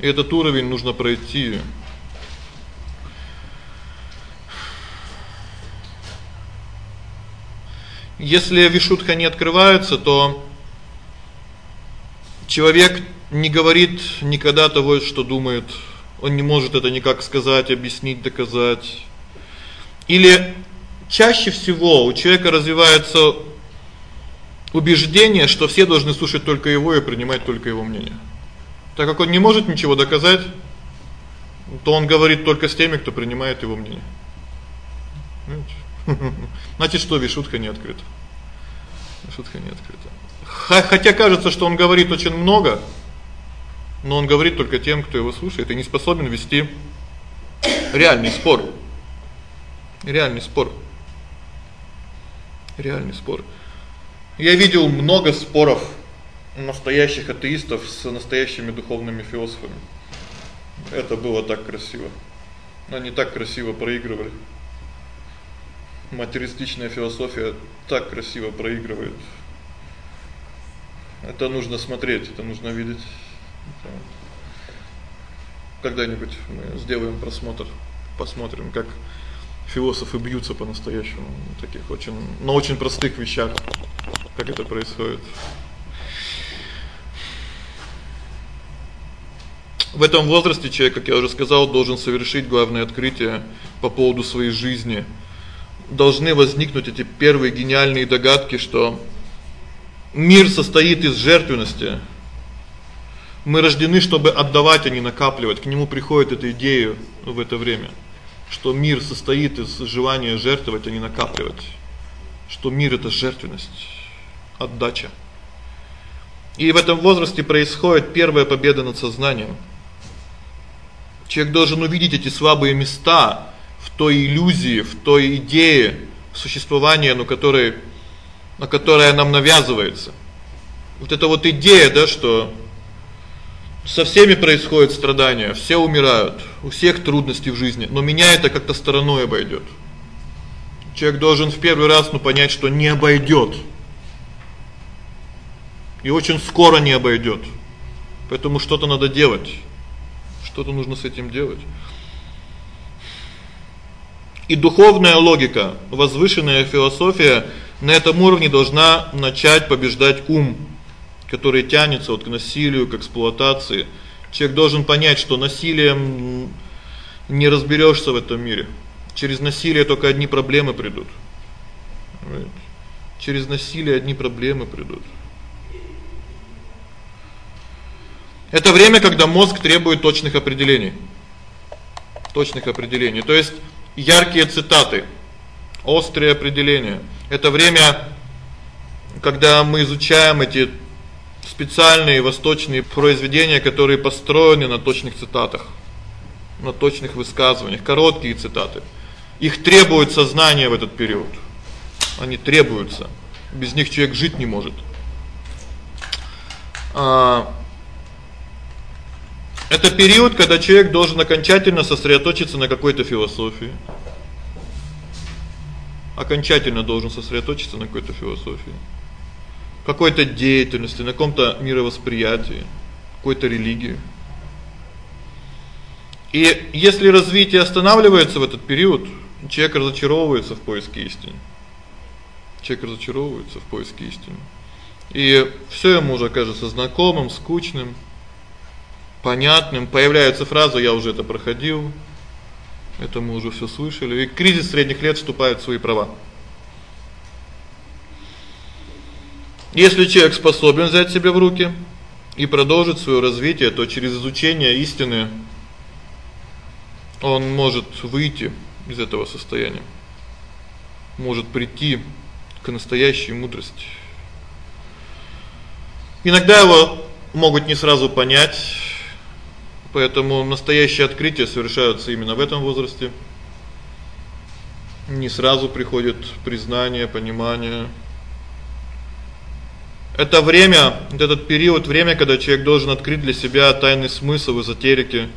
И этот уровень нужно пройти. Если вишутха не открывается, то человек не говорит никогда того, что думает. Он не может это никак сказать, объяснить, доказать. Или чаще всего у человека развивается убеждение, что все должны слушать только его и принимать только его мнение. Так как он не может ничего доказать, то он говорит только с теми, кто принимает его мнение. [LAUGHS] Значит, что вишутка не открыта. Вишутка не открыта. Хотя кажется, что он говорит очень много, но он говорит только тем, кто его слушает и не способен вести реальный спор. Реальный спор. Реальный спор. Я видел много споров настоящих атеистов с настоящими духовными философами. Это было так красиво. Они так красиво проигрывали. Материалистичная философия так красиво проигрывает. Это нужно смотреть, это нужно видеть. Когда-нибудь мы сделаем просмотр, посмотрим, как философы бьются по-настоящему на таких очень, на очень простых вещах, как это происходит. В этом возрасте человек, как я уже сказал, должен совершить главное открытие по поводу своей жизни. Должны возникнуть эти первые гениальные догадки, что мир состоит из жертвенности, Мы рождены, чтобы отдавать, а не накапливать. К нему приходит эта идея в это время, что мир состоит из желания жертвовать, а не накапливать. Что мир это жертвенность, отдача. И в этом возрасте происходит первая победа над сознанием. Человек должен увидеть эти слабые места в той иллюзии, в той идее существования, ну, которой на которая нам навязывается. Вот эта вот идея, да, что со всеми происходит страдания, все умирают, у всех трудности в жизни, но меня это как-то стороной обойдёт. Человек должен в первый раз ну понять, что не обойдёт. И очень скоро не обойдёт. Поэтому что-то надо делать. Что-то нужно с этим делать. И духовная логика, возвышенная философия на этом уровне должна начать побеждать ум, который тянется вот к насилию, к эксплуатации. Человек должен понять, что насилием не разберёшься в этом мире. Через насилие только одни проблемы придут. Через насилие одни проблемы придут. Это время, когда мозг требует точных определений. Точных определений. То есть яркие цитаты, острые определения. Это время, когда мы изучаем эти специальные восточные произведения, которые построены на точных цитатах, на точных высказываниях, короткие цитаты. Их требует сознание в этот период. Они требуются. Без них человек жить не может. А это период, когда человек должен окончательно сосредоточиться на какой-то философии. Окончательно должен сосредоточиться на какой-то философии. Какой-то деятельности, на каком-то мировосприятии, какой-то религии. И если развитие останавливается в этот период, человек разочаровывается в поиске истины. Человек разочаровывается в поиске истины. И всё ему уже кажется знакомым, скучным понятным, появляется фраза я уже это проходил. Это мы уже всё слышали. И кризис средних лет вступает в свои права. Если человек способен взять себя в руки и продолжить своё развитие, то через изучение истины он может выйти из этого состояния. Может прийти к настоящей мудрости. Иногда его могут не сразу понять, Поэтому настоящие открытия совершаются именно в этом возрасте. Не сразу приходит признание, понимание. Это время, вот этот период, время, когда человек должен открыть для себя тайный смысл эзотерики.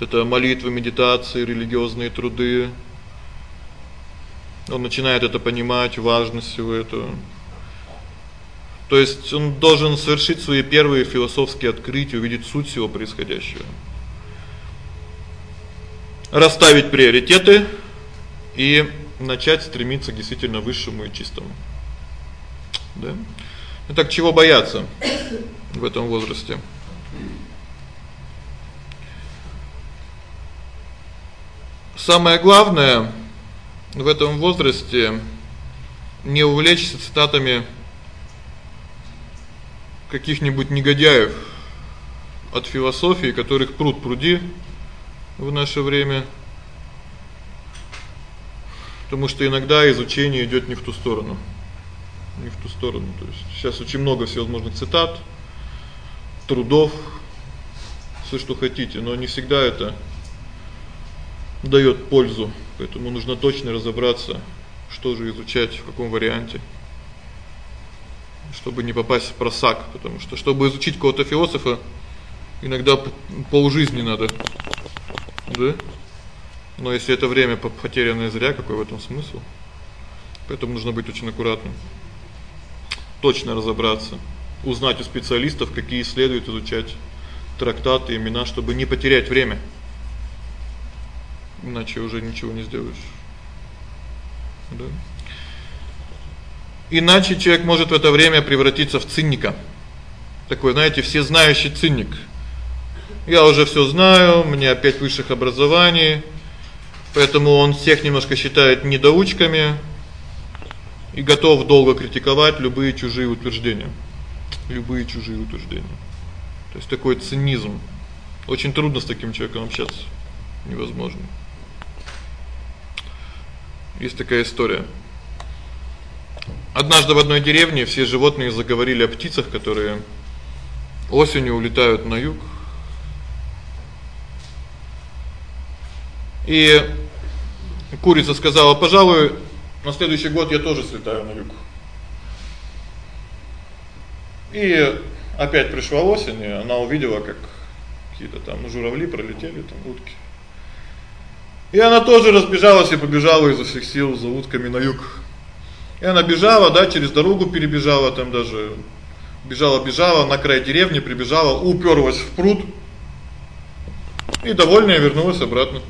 Это молитвы, медитации, религиозные труды. Он начинает это понимать, важность всего этого. То есть он должен совершить свои первые философские открытия, увидеть суть всего происходящего. Расставить приоритеты и начать стремиться к действительно высшему и чистому. Да? Итак, чего бояться в этом возрасте? Самое главное в этом возрасте не увлечься цитатами каких-нибудь негодяев от философии, которых пруд пруди в наше время. Потому что иногда изучение идёт не в ту сторону. Не в ту сторону. То есть сейчас очень много всевозможных цитат, трудов, всё, что хотите, но не всегда это даёт пользу. Поэтому нужно точно разобраться, что же изучать, в каком варианте чтобы не попасть в просак, потому что чтобы изучить какого-то философа, иногда полжизни надо. Да? Но если это время потерянное зря, какой в этом смысл? Поэтому нужно быть очень аккуратным. Точно разобраться, узнать у специалистов, какие следует изучать трактаты, имена, чтобы не потерять время. Иначе уже ничего не сделаешь. Да? Иначе человек может в это время превратиться в циника. Такой, знаете, всезнающий циник. Я уже всё знаю, у меня опять высших образований, поэтому он всех немножко считает недоучками и готов долго критиковать любые чужие утверждения. Любые чужие утверждения. То есть такой цинизм. Очень трудно с таким человеком общаться. Невозможно. Есть такая история. Однажды в одной деревне все животные заговорили о птицах, которые осенью улетают на юг. И курица сказала: "Пожалуй, на следующий год я тоже слетаю на юг". И опять пришла осень, и она увидела, как какие-то там журавли пролетели, там утки. И она тоже разбежалась и побежала изо всех сил за утками на юг. И она бежала, да, через дорогу перебежала, там даже бежала, бежала на край деревни, прибежала, уперлась в пруд. И довольная вернулась обратно.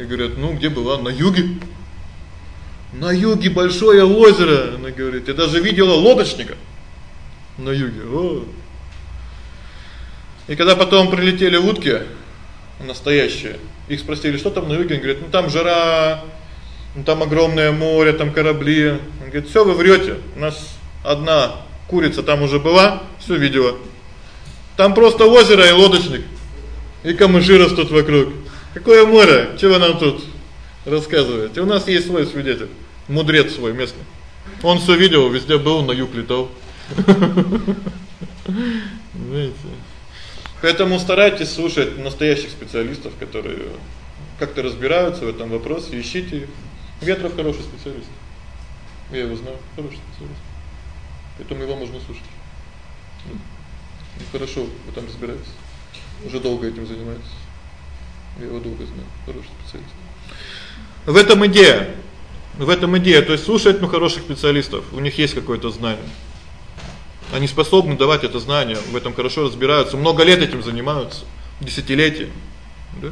И говорят: "Ну, где была? На юге?" На юге большое озеро, она говорит. Я даже видела лодочника на юге. О. И когда потом прилетели утки настоящие, их спросили: "Что там на юге?" Он говорит: "Ну там жара, ну там огромное море, там корабли". Он говорит: "Всё вы врёте. У нас одна курица там уже была, всё видела. Там просто озеро и лодочник. И камыши растут вокруг. Какое море? Вы нам тут рассказываете? У нас есть свой свидетель, мудрец свой местный. Он всё видел, везде был, на юг летал. [LAUGHS] Знаете? Поэтому старайтесь слушать настоящих специалистов, которые как-то разбираются в этом вопросе, ищите их. Ветров хороший специалист. Я его знаю, хороший специалист. Поэтому его можно слушать. Ну, хорошо вы там разбираетесь. Уже долго этим занимаетесь. Я его долго знаю, хороший специалист. В этом идея. В этом идея, то есть слушать ну хороших специалистов. У них есть какое-то знание. Они способны давать это знание, в этом хорошо разбираются, много лет этим занимаются, десятилетия. Да?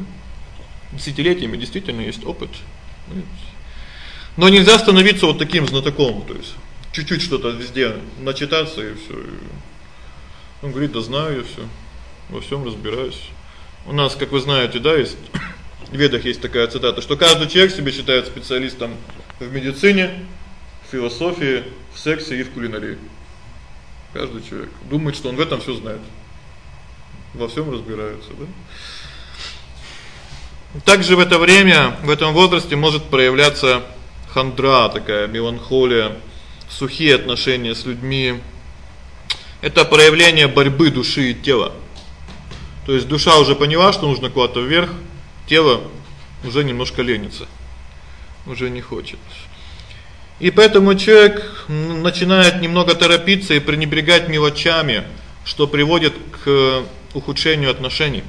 Десятилетиями действительно есть опыт. Но нельзя становиться вот таким знатоком, то есть чуть-чуть что-то везде начитаться и всё. Он говорит: "Да знаю я всё. Во всём разбираюсь". У нас, как вы знаете, да, есть в Ведах есть такая цитата, что каждый человек себя считает специалистом в медицине, в философии, в сексе и в кулинарии. Каждый человек думает, что он в этом всё знает. Во всём разбирается, да? Также в это время, в этом возрасте может проявляться хандра, такая меланхолия, сухие отношения с людьми. Это проявление борьбы души и тела. То есть душа уже поняла, что нужно куда-то вверх, тело уже немножко ленится. Уже не хочет. И поэтому человек начинает немного торопиться и пренебрегать мелочами, что приводит к ухудшению отношений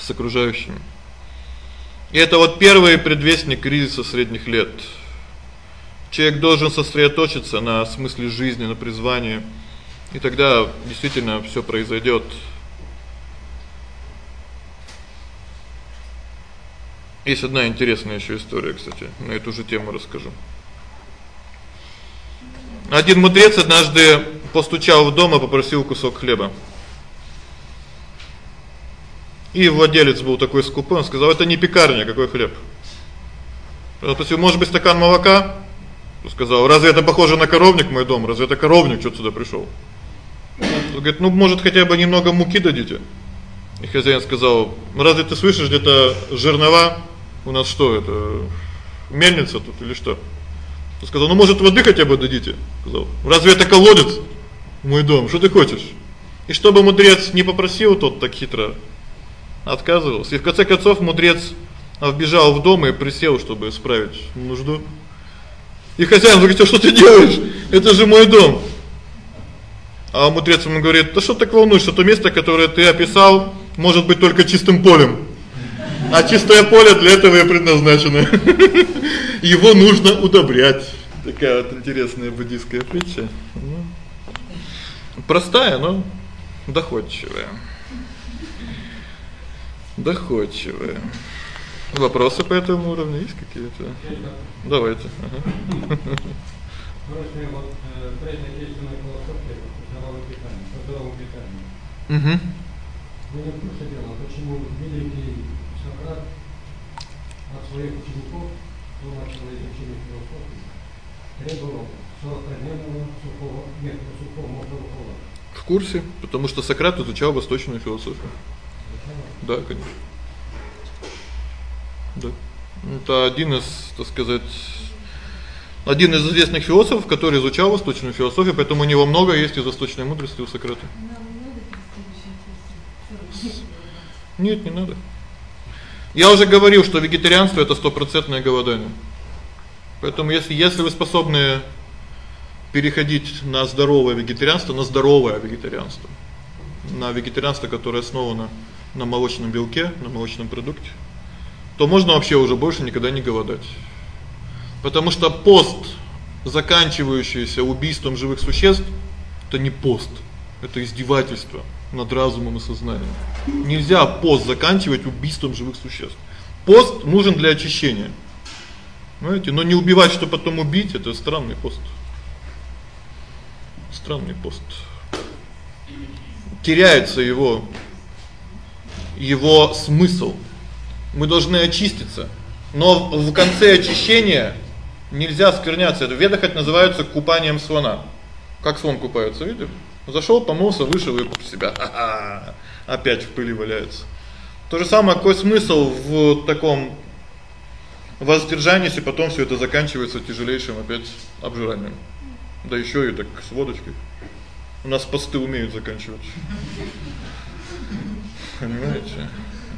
с окружающими. И это вот первый предвестник кризиса средних лет. Человек должен сосредоточиться на смысле жизни, на призвании, и тогда действительно всё произойдёт. Есть одна интересная ещё история, кстати, на эту же тему расскажу. Один мудрец однажды постучал в дом и попросил кусок хлеба. И владелец был такой скупой, он сказал: "Это не пекарня, какой хлеб?" Он спросил: "Может быть, стакан молока?" Он сказал: "Разве это похоже на коровник мой дом? Разве это коровник что сюда пришёл?" Он говорит: "Ну, может, хотя бы немного муки дадите?" И хозяин сказал: "Ну разве ты слышишь где-то жернова? У нас что это? Мельница тут или что?" Он сказал: "Ну, может, воды хотя бы дадите?" Сказал: "Разве это колодец? Мой дом, что ты хочешь?" И чтобы мудрец не попросил тот так хитро отказывался. И в конце концов мудрец вбежал в дом и присел, чтобы исправить нужду. И хозяин говорит: "Что ты делаешь? Это же мой дом". А мудрец ему говорит: "Да что так волнуешься? То место, которое ты описал, может быть только чистым полем. А чистое поле для этого и предназначено. [LAUGHS] Его нужно удобрять". Такая вот интересная буддийская притча. Ну, простая, но доходчивая. Доходчивая. Вопросы по этому уровню есть какие-то? Давайте. Ага. Короче, вот э, вредно-действенная философия здорового питания, здорового питания. Угу. Не в курсе почему великий Сократ от своих учеников, кто начал изучение философии, требовал 40-дневного сухого, метода сухого мозгового В курсе, потому что Сократ изучал восточную философию. Да, конечно. Да. Это один из, так сказать, один из известных философов, который изучал восточную философию, поэтому у него много есть из восточной мудрости у Сократа. Нет, не надо. Я уже говорил, что вегетарианство это стопроцентное голодание. Поэтому если если вы способны переходить на здоровое вегетарианство, на здоровое вегетарианство, на вегетарианство, которое основано на молочном белке, на молочном продукте, то можно вообще уже больше никогда не голодать. Потому что пост, заканчивающийся убийством живых существ это не пост, это издевательство над разумом и сознанием. Нельзя пост заканчивать убийством живых существ. Пост нужен для очищения. Знаете, но не убивать, чтобы потом убить это странный пост. Странный пост. Теряется его его смысл. Мы должны очиститься. Но в конце очищения нельзя скверняться. Это в ведах это называется купанием слона. Как слон купается, видишь? Зашёл, помылся, вышел и себя. Ха-ха. Опять в пыли валяется. То же самое, какой смысл в таком воздержании, если потом всё это заканчивается тяжелейшим опять обжиранием. Да ещё и так с водочкой. У нас посты умеют заканчивать. Понимаете?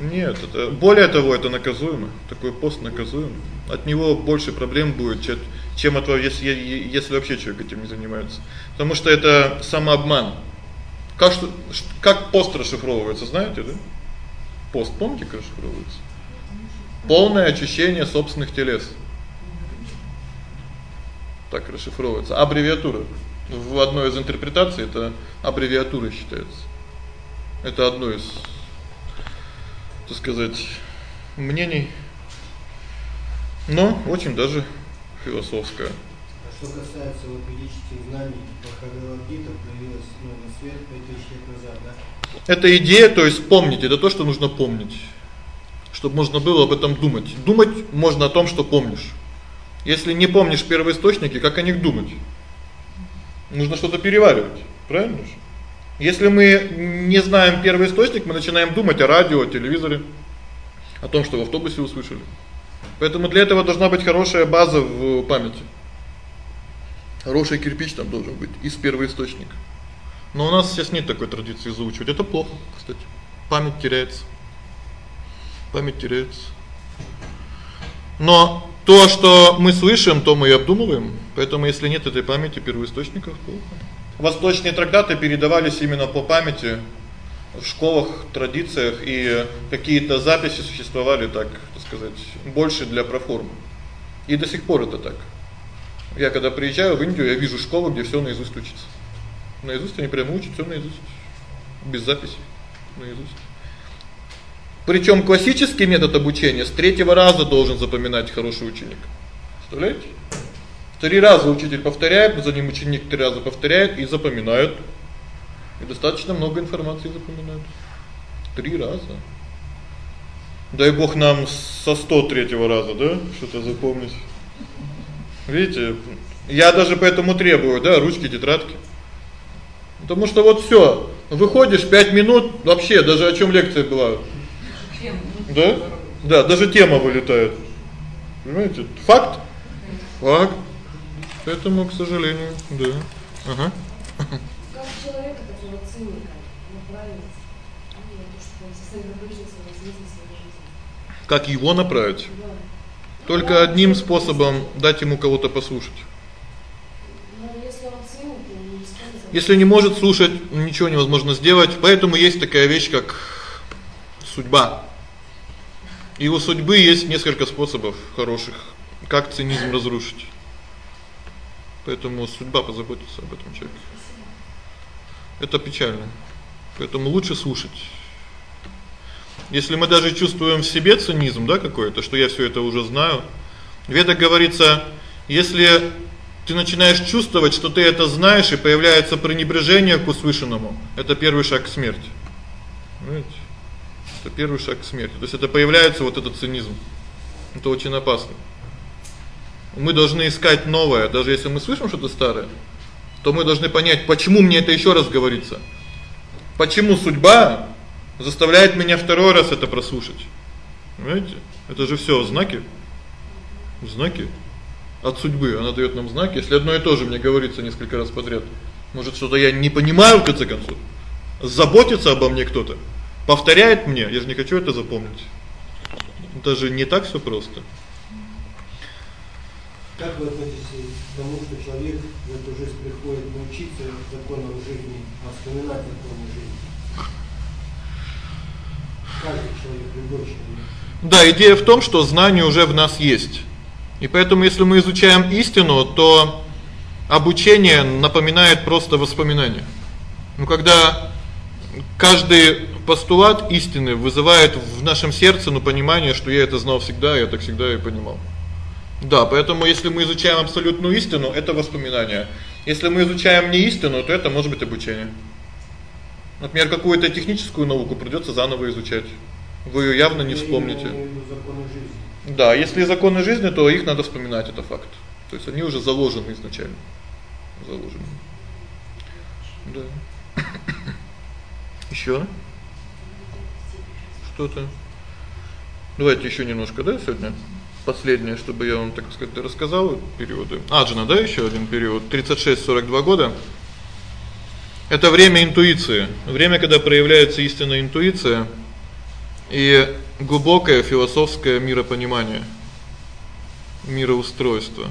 Нет, это более того, это наказуемо. Такой пост наказуем. От него больше проблем будет, чем от того, если если вообще человек этим не занимается. Потому что это самообман. Как что как пост расшифровывается, знаете, да? Пост помните, как расшифровывается? Полное очищение собственных телес. Так расшифровывается. Аббревиатура. В одной из интерпретаций это аббревиатура считается. Это одно из так сказать, мнений, но очень даже философское. А что касается вот ведических знаний, Бхагавад-гита появилась ну, на свет 5000 лет назад, да? Это идея, то есть помнить, это то, что нужно помнить. Чтобы можно было об этом думать. Думать можно о том, что помнишь. Если не помнишь первоисточники, как о них думать? Нужно что-то переваривать, правильно же? Если мы не знаем первый источник, мы начинаем думать о радио, телевизоре, о том, что в автобусе услышали. Поэтому для этого должна быть хорошая база в памяти. Хороший кирпич там должен быть из первоисточника. Но у нас сейчас нет такой традиции заучивать. Это плохо, кстати. Память теряется. Память теряется. Но то, что мы слышим, то мы и обдумываем. Поэтому если нет этой памяти первоисточников, плохо. Восточные трактаты передавались именно по памяти в школах, традициях, и какие-то записи существовали так, так сказать, больше для проформы. И до сих пор это так. Я когда приезжаю в Индию, я вижу школы, где всё наизусть учится. Наизусть они прямо учат всё наизусть. Без записи. Наизусть. Причём классический метод обучения с третьего раза должен запоминать хороший ученик. Представляете? Три раза учитель повторяет, за ним ученик три раза повторяет и запоминает. И достаточно много информации запоминают. Три раза. Дай Бог нам со 103-го раза, да, что-то запомнить. Видите? Я даже поэтому требую, да, ручки, тетрадки. Потому что вот всё, выходишь 5 минут, вообще даже о чём лекция была. Да? Да, даже тема вылетает. Понимаете? Факт? Факт. Поэтому, к сожалению, да. Ага. Как человека такого циника направить? Ну, то, что он жизни. Как его направить? Только одним способом дать ему кого-то послушать. Ну, если он циник, то не использует. Если не может слушать, ничего невозможно сделать. Поэтому есть такая вещь, как судьба. И у судьбы есть несколько способов хороших, как цинизм разрушить. Поэтому судьба позаботится об этом человеке. Это печально. Поэтому лучше слушать. Если мы даже чувствуем в себе цинизм, да, какой-то, что я всё это уже знаю. В ведах говорится, если ты начинаешь чувствовать, что ты это знаешь, и появляется пренебрежение к услышанному, это первый шаг к смерти. Понимаете? Это первый шаг к смерти. То есть это появляется вот этот цинизм. Это очень опасно. Мы должны искать новое, даже если мы слышим что-то старое. то мы должны понять, почему мне это ещё раз говорится. Почему судьба заставляет меня второй раз это прослушать? Понимаете? Это же всё знаки. Знаки от судьбы. Она даёт нам знаки, если одно и то же мне говорится несколько раз подряд. Может, что-то я не понимаю в конце концов. Заботится обо мне кто-то. Повторяет мне, я же не хочу это запомнить. Это же не так всё просто. Как вы относитесь к тому, что человек в эту жизнь приходит научиться законам жизни, а вспоминать законы жизни? Каждый человек, любой человек. Да, идея в том, что знание уже в нас есть. И поэтому если мы изучаем истину, то обучение напоминает просто воспоминание. Ну когда каждый постулат истины вызывает в нашем сердце, ну, понимание, что я это знал всегда, я так всегда и понимал. Да, поэтому если мы изучаем абсолютную истину это воспоминание. Если мы изучаем не истину, то это может быть обучение. Например, какую-то техническую науку придётся заново изучать. Вы её явно не вспомните. Да, если законы жизни, то их надо вспоминать, это факт. То есть они уже заложены изначально. Заложены. Да. [COUGHS] Ещё? Что-то. Давайте ещё немножко, да, сегодня? Последнее, чтобы я вам, так сказать, рассказал периоды. Аджна, да, ещё один период 36-42 года. Это время интуиции. Время, когда проявляется истинная интуиция и глубокое философское миропонимание, мироустройство.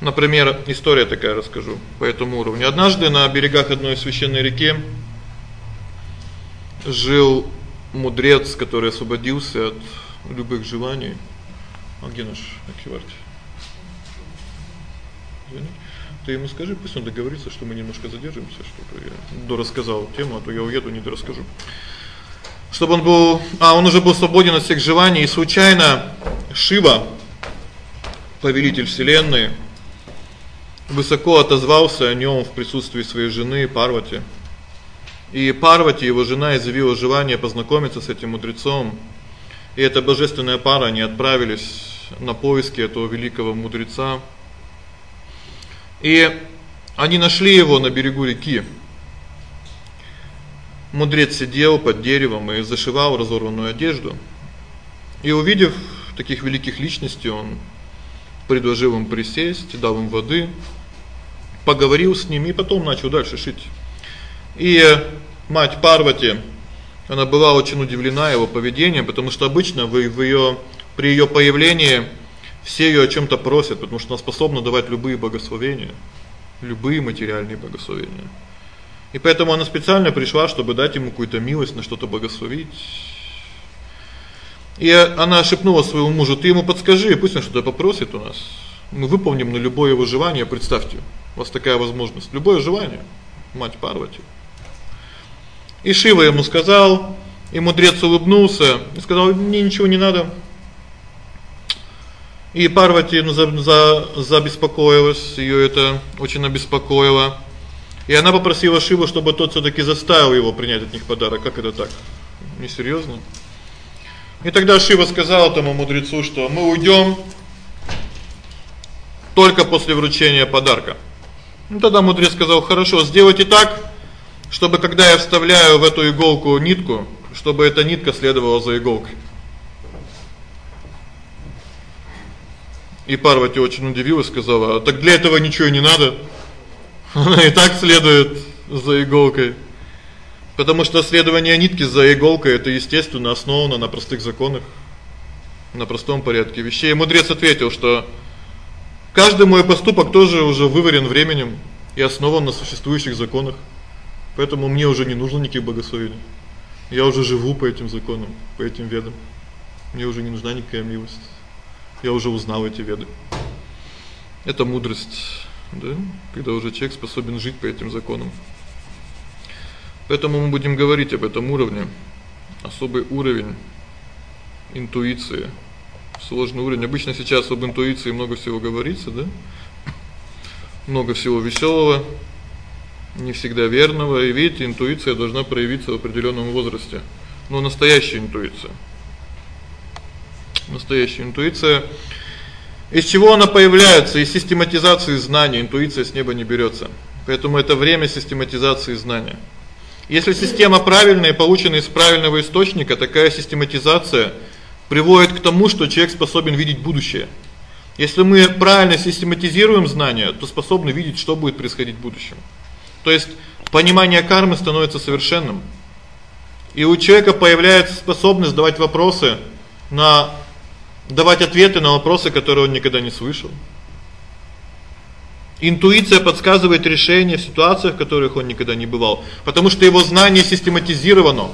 Например, история такая расскажу по этому уровню. Однажды на берегах одной священной реки жил мудрец, который освободился от любых желаний. А где наш Акиварти? Ты ему скажи, пусть он договорится, что мы немножко задержимся, чтобы я дорассказал тему, а то я уеду, не дорасскажу. Чтобы он был, а он уже был свободен от всех желаний, и случайно Шива, повелитель вселенной, высоко отозвался о нём в присутствии своей жены Парвати. И Парвати, его жена, изъявила желание познакомиться с этим мудрецом. И эта божественная пара они отправились на поиски этого великого мудреца. И они нашли его на берегу реки. Мудрец сидел под деревом и зашивал разорванную одежду. И увидев таких великих личностей, он предложил им присесть, дал им воды, поговорил с ними и потом начал дальше шить. И мать Парвати, она была очень удивлена его поведением, потому что обычно в в её при её появлении все её о чём-то просят, потому что она способна давать любые благословения, любые материальные благословения. И поэтому она специально пришла, чтобы дать ему какую-то милость, на что-то благословить. И она шепнула своему мужу: "Ты ему подскажи, пусть он что-то попросит у нас. Мы выполним на любое его желание, представьте. У вас такая возможность, любое желание. Мать Парвати". И Шива ему сказал, и мудрец улыбнулся и сказал: "Мне ничего не надо. И Парвати за, за забеспокоилась, её это очень обеспокоило. И она попросила Шиву, чтобы тот всё-таки заставил его принять от них подарок. Как это так? Несерьёзно? И тогда Шива сказал тому мудрецу, что мы уйдём только после вручения подарка. Ну тогда мудрец сказал: "Хорошо, сделайте так, чтобы когда я вставляю в эту иголку нитку, чтобы эта нитка следовала за иголкой". И Парвати очень удивилась, сказала: "А так для этого ничего не надо. Она и так следует за иголкой". Потому что следование нитки за иголкой это естественно основано на простых законах, на простом порядке вещей. И мудрец ответил, что каждый мой поступок тоже уже выварен временем и основан на существующих законах. Поэтому мне уже не нужно никаких благословений. Я уже живу по этим законам, по этим ведам. Мне уже не нужна никакая милость. Я уже узнал эти веды. Это мудрость, да? Когда уже человек способен жить по этим законам. Поэтому мы будем говорить об этом уровне. Особый уровень интуиции. Сложный уровень. Обычно сейчас об интуиции много всего говорится, да? Много всего весёлого, не всегда верного. И видите, интуиция должна проявиться в определённом возрасте. Но настоящая интуиция. Настоящая интуиция. Из чего она появляется? Из систематизации знаний. Интуиция с неба не берётся. Поэтому это время систематизации знания. Если система правильная и получена из правильного источника, такая систематизация приводит к тому, что человек способен видеть будущее. Если мы правильно систематизируем знания, то способны видеть, что будет происходить в будущем. То есть понимание кармы становится совершенным. И у человека появляется способность задавать вопросы на давать ответы на вопросы, которые он никогда не слышал. Интуиция подсказывает решение в ситуациях, в которых он никогда не бывал, потому что его знание систематизировано.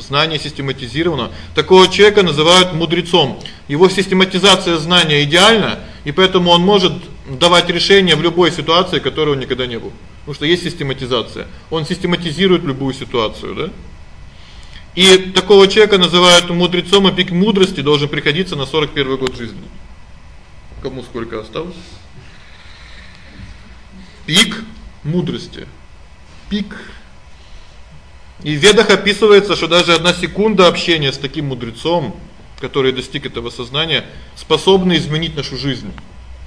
Знание систематизировано. Такого человека называют мудрецом. Его систематизация знания идеальна, и поэтому он может давать решения в любой ситуации, которой он никогда не был. Потому что есть систематизация. Он систематизирует любую ситуацию, да? И такого человека называют мудрецом, и пик мудрости должен приходиться на 41 год жизни. Кому сколько осталось? Пик мудрости. Пик. И в Ведах описывается, что даже одна секунда общения с таким мудрецом, который достиг этого сознания, способна изменить нашу жизнь.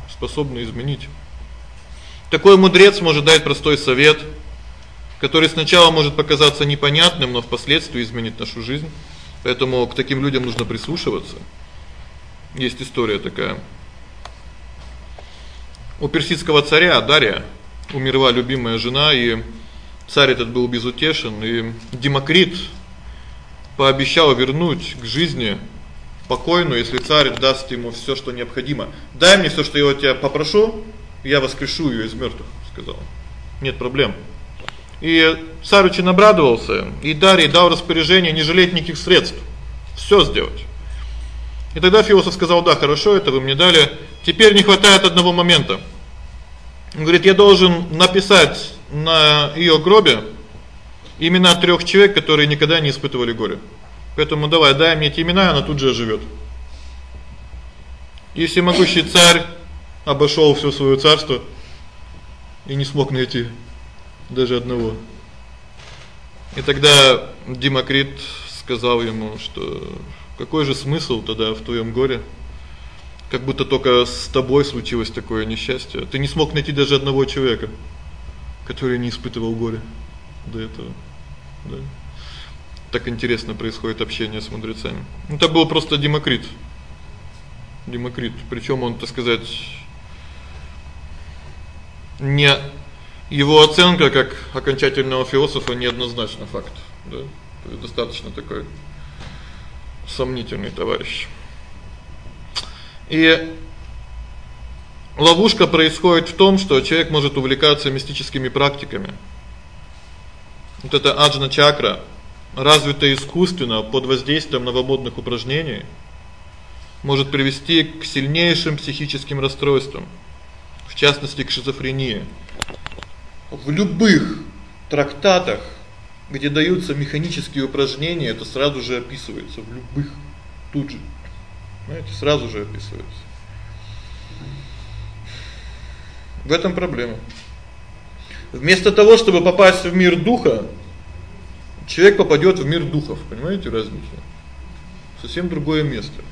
Способна изменить. Такой мудрец может дать простой совет, который сначала может показаться непонятным, но впоследствии изменит нашу жизнь. Поэтому к таким людям нужно прислушиваться. Есть история такая. У персидского царя Дария умерла любимая жена, и царь этот был безутешен, и Демокрит пообещал вернуть к жизни покойную, если царь даст ему всё, что необходимо. Дай мне всё, что я у тебя попрошу, я воскрешу её из мёртвых, сказал. Нет проблем. И царь очень обрадовался, и Дарий дал распоряжение не жалеть никаких средств. Всё сделать. И тогда философ сказал: "Да, хорошо, это вы мне дали. Теперь не хватает одного момента. Он говорит: "Я должен написать на её гробе имена трёх человек, которые никогда не испытывали горя. Поэтому давай, дай мне эти имена, она тут же оживёт". И всемогущий царь обошёл всё своё царство и не смог найти даже одного. И тогда Демокрит сказал ему, что какой же смысл тогда в твоём горе? Как будто только с тобой случилось такое несчастье. Ты не смог найти даже одного человека, который не испытывал горя до этого. Да. Так интересно происходит общение с мудрецами. Это был просто Демокрит. Демокрит, причём он, так сказать, не его оценка как окончательного философа неоднозначно факт, да? Достаточно такой сомнительный товарищ. И ловушка происходит в том, что человек может увлекаться мистическими практиками. Вот это аджна чакра, развитая искусственно под воздействием новомодных упражнений, может привести к сильнейшим психическим расстройствам, в частности к шизофрении в любых трактатах, где даются механические упражнения, это сразу же описывается в любых тут же. Знаете, сразу же описывается. В этом проблема. Вместо того, чтобы попасть в мир духа, человек попадёт в мир духов, понимаете разницу? Совсем другое место.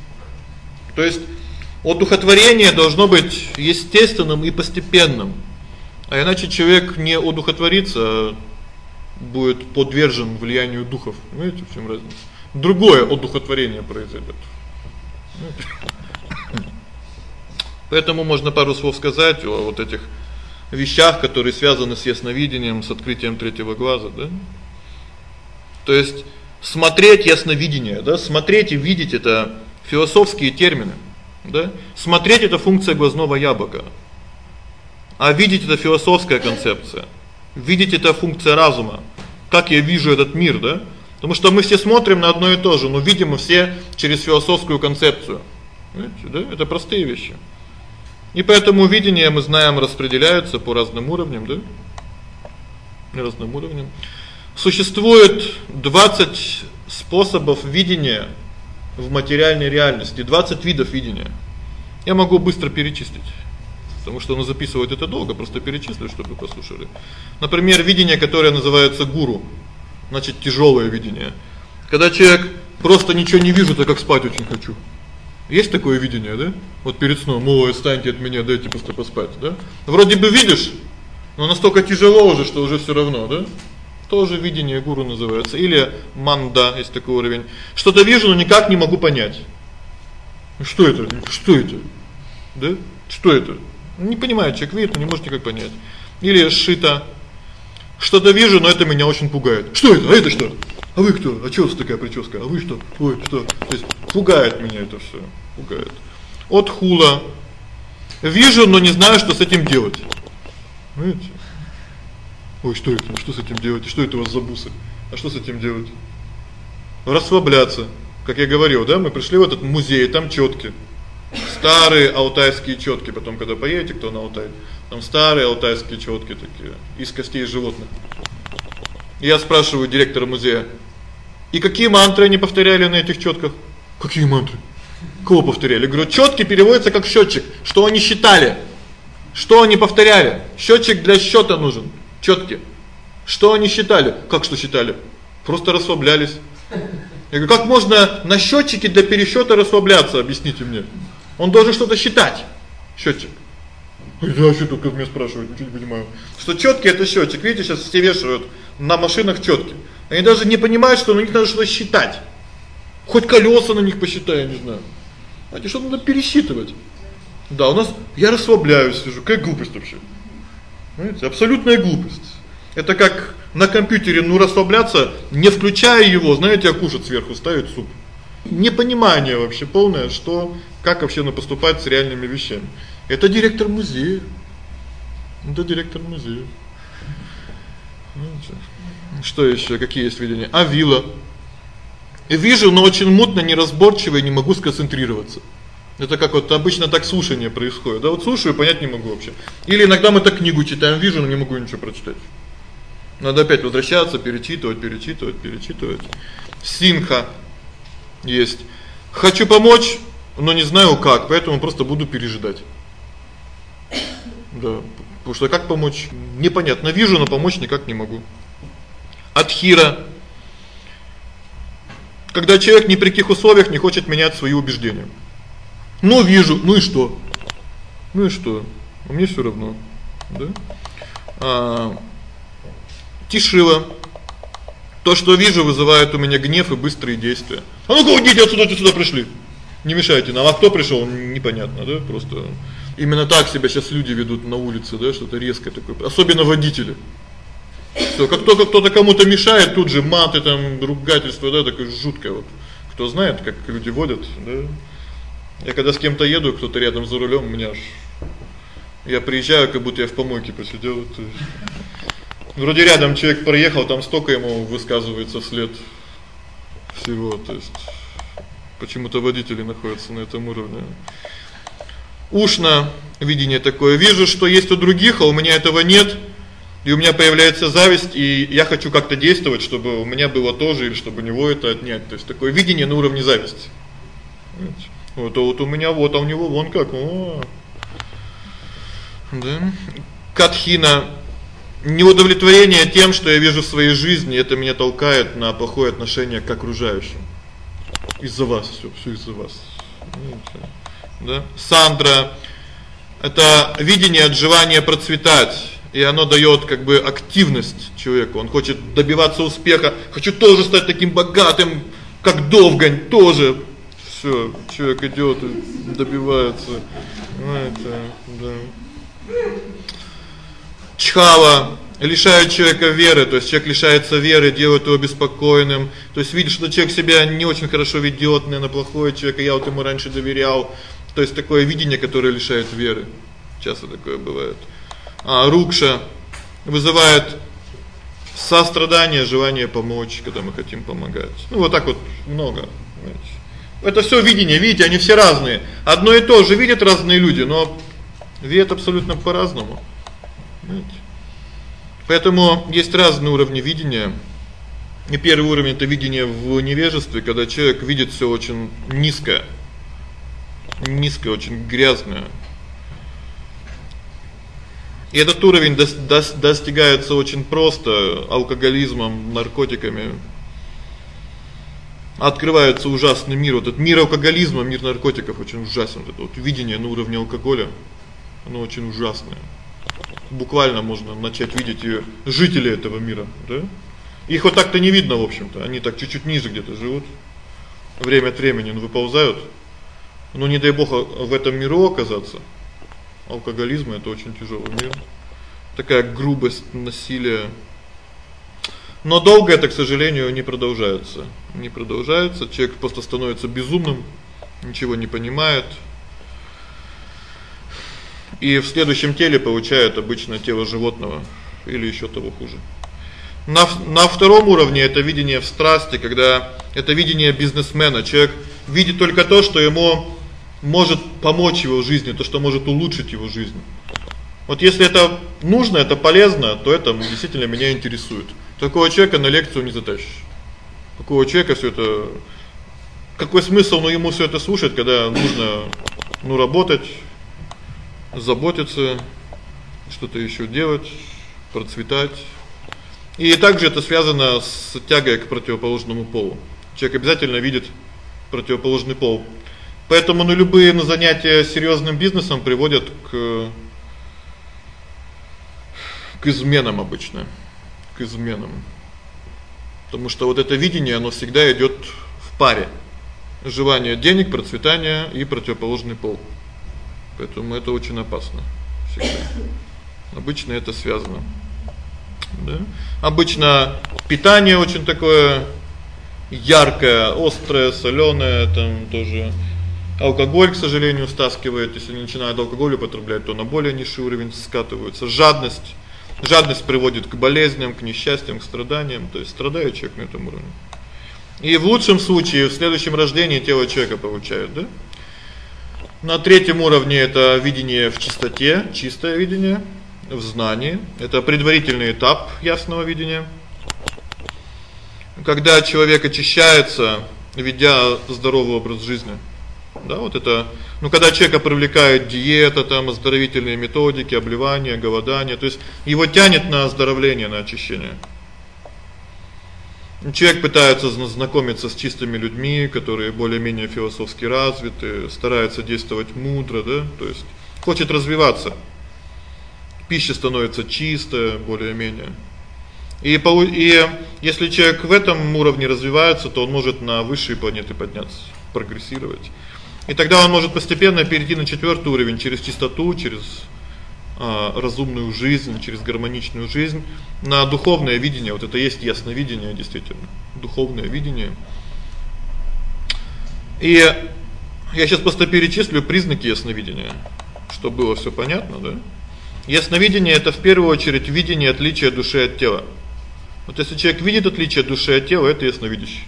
То есть одухотворение должно быть естественным и постепенным. А иначе человек не одухотворится, а будет подвержен влиянию духов. Понимаете, в чём разница? Другое одухотворение произойдёт. Поэтому можно пару слов сказать о вот этих вещах, которые связаны с ясновидением, с открытием третьего глаза, да? То есть смотреть ясновидение, да? Смотреть и видеть это философские термины, да? Смотреть это функция глазного яблока. А видеть это философская концепция. Видеть это функция разума. Как я вижу этот мир, да? Потому что мы все смотрим на одно и то же, но видим мы все через философскую концепцию. Понимаете, да? Это простые вещи. И поэтому видение, мы знаем, распределяются по разным уровням, да? Разным уровням. Существует 20 способов видения в материальной реальности, 20 видов видения. Я могу быстро перечислить потому что оно записывает это долго, просто перечислю, чтобы послушали. Например, видение, которое называется гуру. Значит, тяжёлое видение. Когда человек просто ничего не вижу, так как спать очень хочу. Есть такое видение, да? Вот перед сном, ой, отстаньте от меня, дайте просто поспать, да? Вроде бы видишь, но настолько тяжело уже, что уже всё равно, да? Тоже видение гуру называется или манда, есть такой уровень. Что-то вижу, но никак не могу понять. Что это? Что это? Да? Что это? Не понимает человек, видит, но не может никак понять. Или шита. Что-то вижу, но это меня очень пугает. Что это? А это что? А вы кто? А что у вас такая прическа? А вы что? Ой, что? То есть пугает меня это всё, пугает. От хула. Вижу, но не знаю, что с этим делать. Видите? Ой, что это? Что с этим делать? Что это у вас за бусы? А что с этим делать? Расслабляться. Как я говорил, да, мы пришли в этот музей, там чётки. Старые алтайские чётки, потом когда поедете кто на Алтай, там старые алтайские чётки такие из костей животных. Я спрашиваю директора музея: "И какие мантры они повторяли на этих чётках?" "Какие мантры?" "Кого повторяли?" Говорю: "Чётки переводится как счётчик. Что они считали? Что они повторяли? Счётчик для счёта нужен. Чётки. Что они считали? Как что считали? Просто расслаблялись. Я говорю: "Как можно на счётчике для пересчёта расслабляться, объясните мне?" Он должен что-то считать. Счётчик. Я что только меня спрашивают, ничего не понимаю. Что чётки это счётчик. Видите, сейчас все вешают на машинах чётки. Они даже не понимают, что на них надо что-то считать. Хоть колёса на них посчитай, я не знаю. А что надо пересчитывать. Да, у нас я расслабляюсь, сижу. Какая глупость вообще. Знаете, абсолютная глупость. Это как на компьютере ну расслабляться, не включая его, знаете, а кушать сверху ставить суп. Непонимание вообще полное, что как вообще надо поступать с реальными вещами. Это директор музея. Это директор музея. Что ещё? Какие есть видения? А вилла. Вижу, но очень мутно, неразборчиво и не могу сконцентрироваться. Это как вот обычно так слушание происходит. Да вот слушаю, понять не могу вообще. Или иногда мы так книгу читаем, вижу, но не могу ничего прочитать. Надо опять возвращаться, перечитывать, перечитывать, перечитывать. Синха есть. Хочу помочь, но не знаю как, поэтому просто буду пережидать. Да, потому что как помочь? Непонятно. Вижу, но помочь никак не могу. Адхира. Когда человек ни при каких условиях не хочет менять свои убеждения. Ну вижу, ну и что? Ну и что? Мне всё равно, да? А Тишила. То, что вижу, вызывает у меня гнев и быстрые действия. А ну-ка уйдите отсюда, ты сюда пришли. Не мешайте нам. А кто пришёл, непонятно, да? Просто именно так себя сейчас люди ведут на улице, да, что-то резкое такое, особенно водители. Что как только кто-то кому-то мешает, тут же маты там, ругательство, да, такое жуткое вот. Кто знает, как люди водят, да? Я когда с кем-то еду, кто-то рядом за рулём, у меня аж я приезжаю, как будто я в помойке посидел, то есть Вроде рядом человек проехал, там столько ему высказывается вслед всего, то есть почему-то водители находятся на этом уровне. Ушно видение такое. Вижу, что есть у других, а у меня этого нет. И у меня появляется зависть, и я хочу как-то действовать, чтобы у меня было тоже или чтобы у него это отнять. То есть такое видение на уровне зависти. Вот, а вот у меня вот, а у него вон как. О. Да. Катхина неудовлетворение тем, что я вижу в своей жизни, это меня толкает на плохое отношение к окружающим. Из-за вас всё, всё из-за вас. Да? Сандра это видение от желания процветать, и оно даёт как бы активность человеку. Он хочет добиваться успеха, хочу тоже стать таким богатым, как Довгань, тоже. Всё, человек идёт и добивается. Ну это, да чхава лишают человека веры, то есть человек лишается веры, делает его беспокойным. То есть видишь, что человек себя не очень хорошо ведёт, наверное, плохой человек, я вот ему раньше доверял. То есть такое видение, которое лишает веры. Часто такое бывает. А рукша вызывает сострадание, желание помочь, когда мы хотим помогать. Ну вот так вот много, знаете. Это всё видение, видите, они все разные. Одно и то же видят разные люди, но видят абсолютно по-разному. Понимаете? Поэтому есть разные уровни видения. И первый уровень это видение в невежестве, когда человек видит всё очень низко. Низко, очень грязно. И этот уровень дос, дос, достигается очень просто алкоголизмом, наркотиками. открывается ужасный мир, вот этот мир алкоголизма, мир наркотиков очень ужасен, это вот видение на уровне алкоголя. Оно очень ужасное. Буквально можно начать видеть и жителей этого мира, да? Их вот так-то не видно, в общем-то. Они так чуть-чуть ниже где-то живут. Время от времени ну выползают. Но не дай бог в этом миру оказаться. Алкоголизм это очень тяжелый мир. Такая грубость, насилие. Но долго это, к сожалению, не продолжается. Не продолжается. Человек просто становится безумным, ничего не понимает. И в следующем теле получает обычно тело животного или ещё того хуже. На на втором уровне это видение в страсти, когда это видение бизнесмена. Человек видит только то, что ему может помочь его жизни, то, что может улучшить его жизнь. Вот если это нужно, это полезно, то это действительно меня интересует. Такого человека на лекцию не затащишь. Такого человека всё это какой смысл ну ему всё это слушать, когда нужно ну работать, заботиться, что-то ещё делать, процветать. И также это связано с тягой к противоположному полу. Человек обязательно видит противоположный пол. Поэтому на любые на занятия серьёзным бизнесом приводят к к изменам обычно, к изменам. Потому что вот это видение, оно всегда идёт в паре. Желание денег, процветания и противоположный пол. Поэтому это очень опасно всегда. Обычно это связано да? Обычно питание очень такое яркое, острое, солёное, там тоже алкоголь, к сожалению, стаскивает. Если начинают алкоголь употреблять, то на более низкий уровень скатываются. Жадность Жадность приводит к болезням, к несчастьям, к страданиям, то есть страдает человек на этом уровне. И в лучшем случае в следующем рождении тело человека получает, да? На третьем уровне это видение в чистоте, чистое видение в знании. Это предварительный этап ясного видения. Когда человек очищается, ведя здоровый образ жизни. Да, вот это, ну когда человека привлекает диета, там оздоровительные методики, обливание, голодание, то есть его тянет на оздоровление, на очищение. Человек пытается знакомиться с чистыми людьми, которые более-менее философски развиты, старается действовать мудро, да? То есть хочет развиваться пища становится чистая, более-менее. И и если человек в этом уровне развивается, то он может на высшие планеты подняться, прогрессировать. И тогда он может постепенно перейти на четвёртый уровень через чистоту, через а разумную жизнь, через гармоничную жизнь, на духовное видение. Вот это есть ясновидение, действительно. Духовное видение. И я сейчас просто перечислю признаки ясновидения, чтобы было всё понятно, да? Ясновидение это в первую очередь видение отличия души от тела. Вот если человек видит отличие души от тела, это ясновидящий.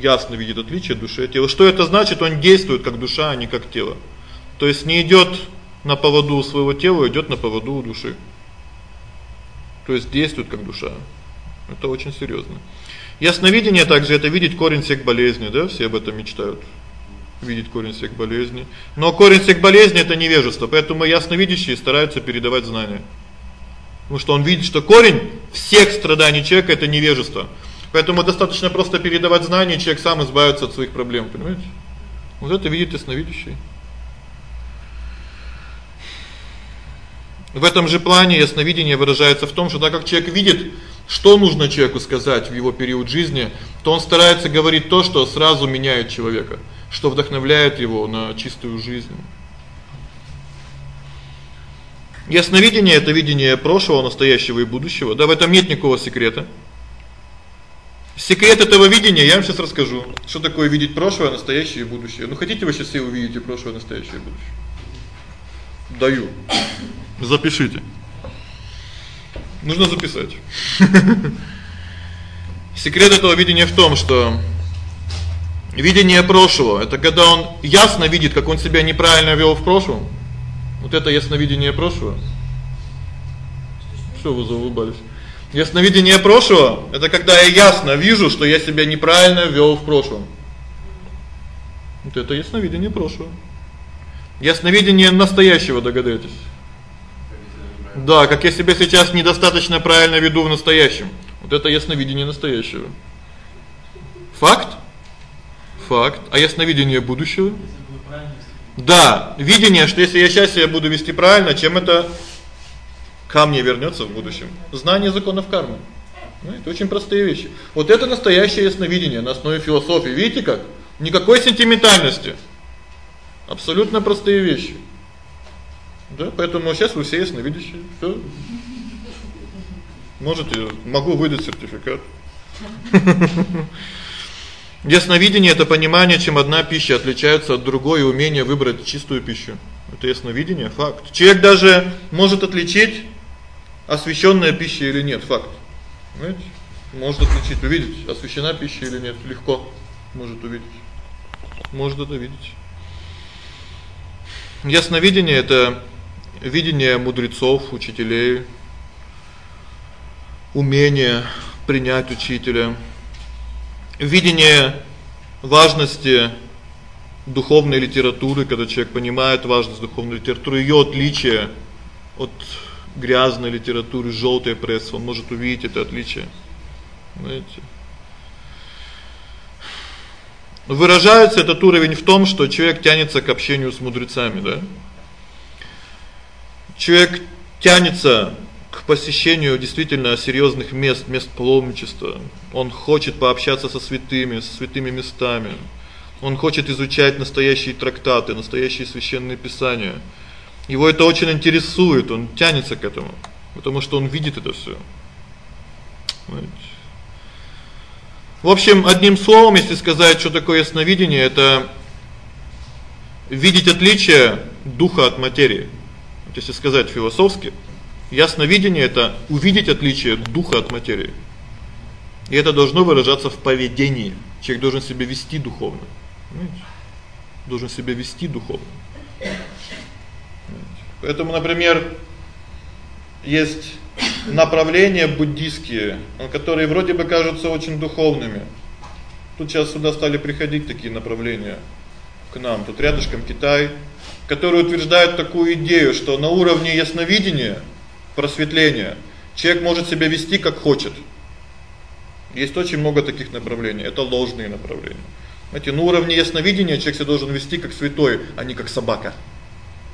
Ясно видит отличие души от тела. Что это значит? Он действует как душа, а не как тело. То есть не идёт на поводу у своего тела, идёт на поводу у души. То есть действует как душа. Это очень серьёзно. Ясновидение также это видеть корень всех болезней, да? Все об этом мечтают видеть корень всех болезней. Но корень всех болезней это невежество, поэтому ясновидящие стараются передавать знания. Потому что он видит, что корень всех страданий человека это невежество. Поэтому достаточно просто передавать знания, человек сам избавится от своих проблем, понимаете? Вот это видит ясновидящий. В этом же плане ясновидение выражается в том, что так как человек видит, что нужно человеку сказать в его период жизни, то он старается говорить то, что сразу меняет человека что вдохновляет его на чистую жизнь. Ясновидение это видение прошлого, настоящего и будущего. Да в этом нет никакого секрета. Секрет этого видения я вам сейчас расскажу. Что такое видеть прошлое, настоящее и будущее? Ну хотите вы сейчас все увидите прошлое, настоящее и будущее? Даю. Запишите. Нужно записать. [LAUGHS] Секрет этого видения в том, что Видение прошлого это когда он ясно видит, как он себя неправильно вел в прошлом. Вот это ясновидение прошлого. Что вы заулыбались? Ясновидение прошлого это когда я ясно вижу, что я себя неправильно вел в прошлом. Вот это ясновидение прошлого. Ясновидение настоящего, догадайтесь. Да, как я себя сейчас недостаточно правильно веду в настоящем. Вот это ясновидение настоящего. Факт? Факт. А ясновидение будущего? Да, видение, что если я сейчас себя буду вести правильно, чем это ко мне вернётся в будущем. Знание законов кармы. Ну, это очень простые вещи. Вот это настоящее ясновидение на основе философии. Видите как? Никакой сентиментальности. Абсолютно простые вещи. Да, поэтому сейчас вы все ясновидящие. Всё. Можете, могу выдать сертификат. [LAUGHS] Ясновидение это понимание, чем одна пища отличается от другой и умение выбрать чистую пищу. Это ясновидение факт. Человек даже может отличить освященная пища или нет, факт. Знаете? Может отличить, увидеть, освящена пища или нет, легко может увидеть. Может это видеть. Ясновидение это видение мудрецов, учителей, умение принять учителя, видение важности духовной литературы, когда человек понимает важность духовной литературы, её отличие от грязной литературы, жёлтой прессы, он может увидеть это отличие. Знаете? Выражается этот уровень в том, что человек тянется к общению с мудрецами, да? Человек тянется к посещению действительно серьёзных мест, мест паломничества. Он хочет пообщаться со святыми, со святыми местами. Он хочет изучать настоящие трактаты, настоящие священные писания. Его это очень интересует, он тянется к этому, потому что он видит это всё. В общем, одним словом, если сказать, что такое ясновидение это видеть отличие духа от материи. Вот если сказать философски, ясновидение это увидеть отличие духа от материи. И это должно выражаться в поведении. Человек должен себя вести духовно. Понимаете? Должен себя вести духовно. Поэтому, например, есть направления буддийские, которые вроде бы кажутся очень духовными. Тут сейчас сюда стали приходить такие направления к нам. Тут рядышком Китай, которые утверждают такую идею, что на уровне ясновидения, просветления человек может себя вести как хочет. Есть очень много таких направлений. Это ложные направления. Знаете, на уровне ясновидения человек себя должен вести как святой, а не как собака.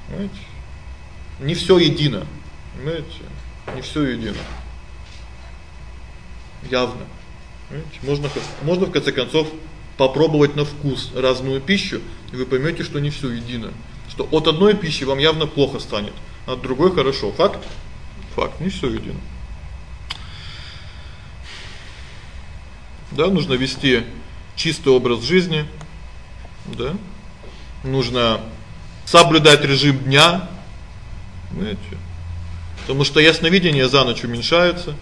Понимаете? Не всё едино. Понимаете? Не всё едино. Явно. Понимаете? Можно можно в конце концов попробовать на вкус разную пищу, и вы поймёте, что не всё едино. Что от одной пищи вам явно плохо станет, а от другой хорошо. Факт? Факт, не всё едино. Да, нужно вести чистый образ жизни. Да? Нужно соблюдать режим дня, Знаете? Потому что ясновидение за ночь уменьшается.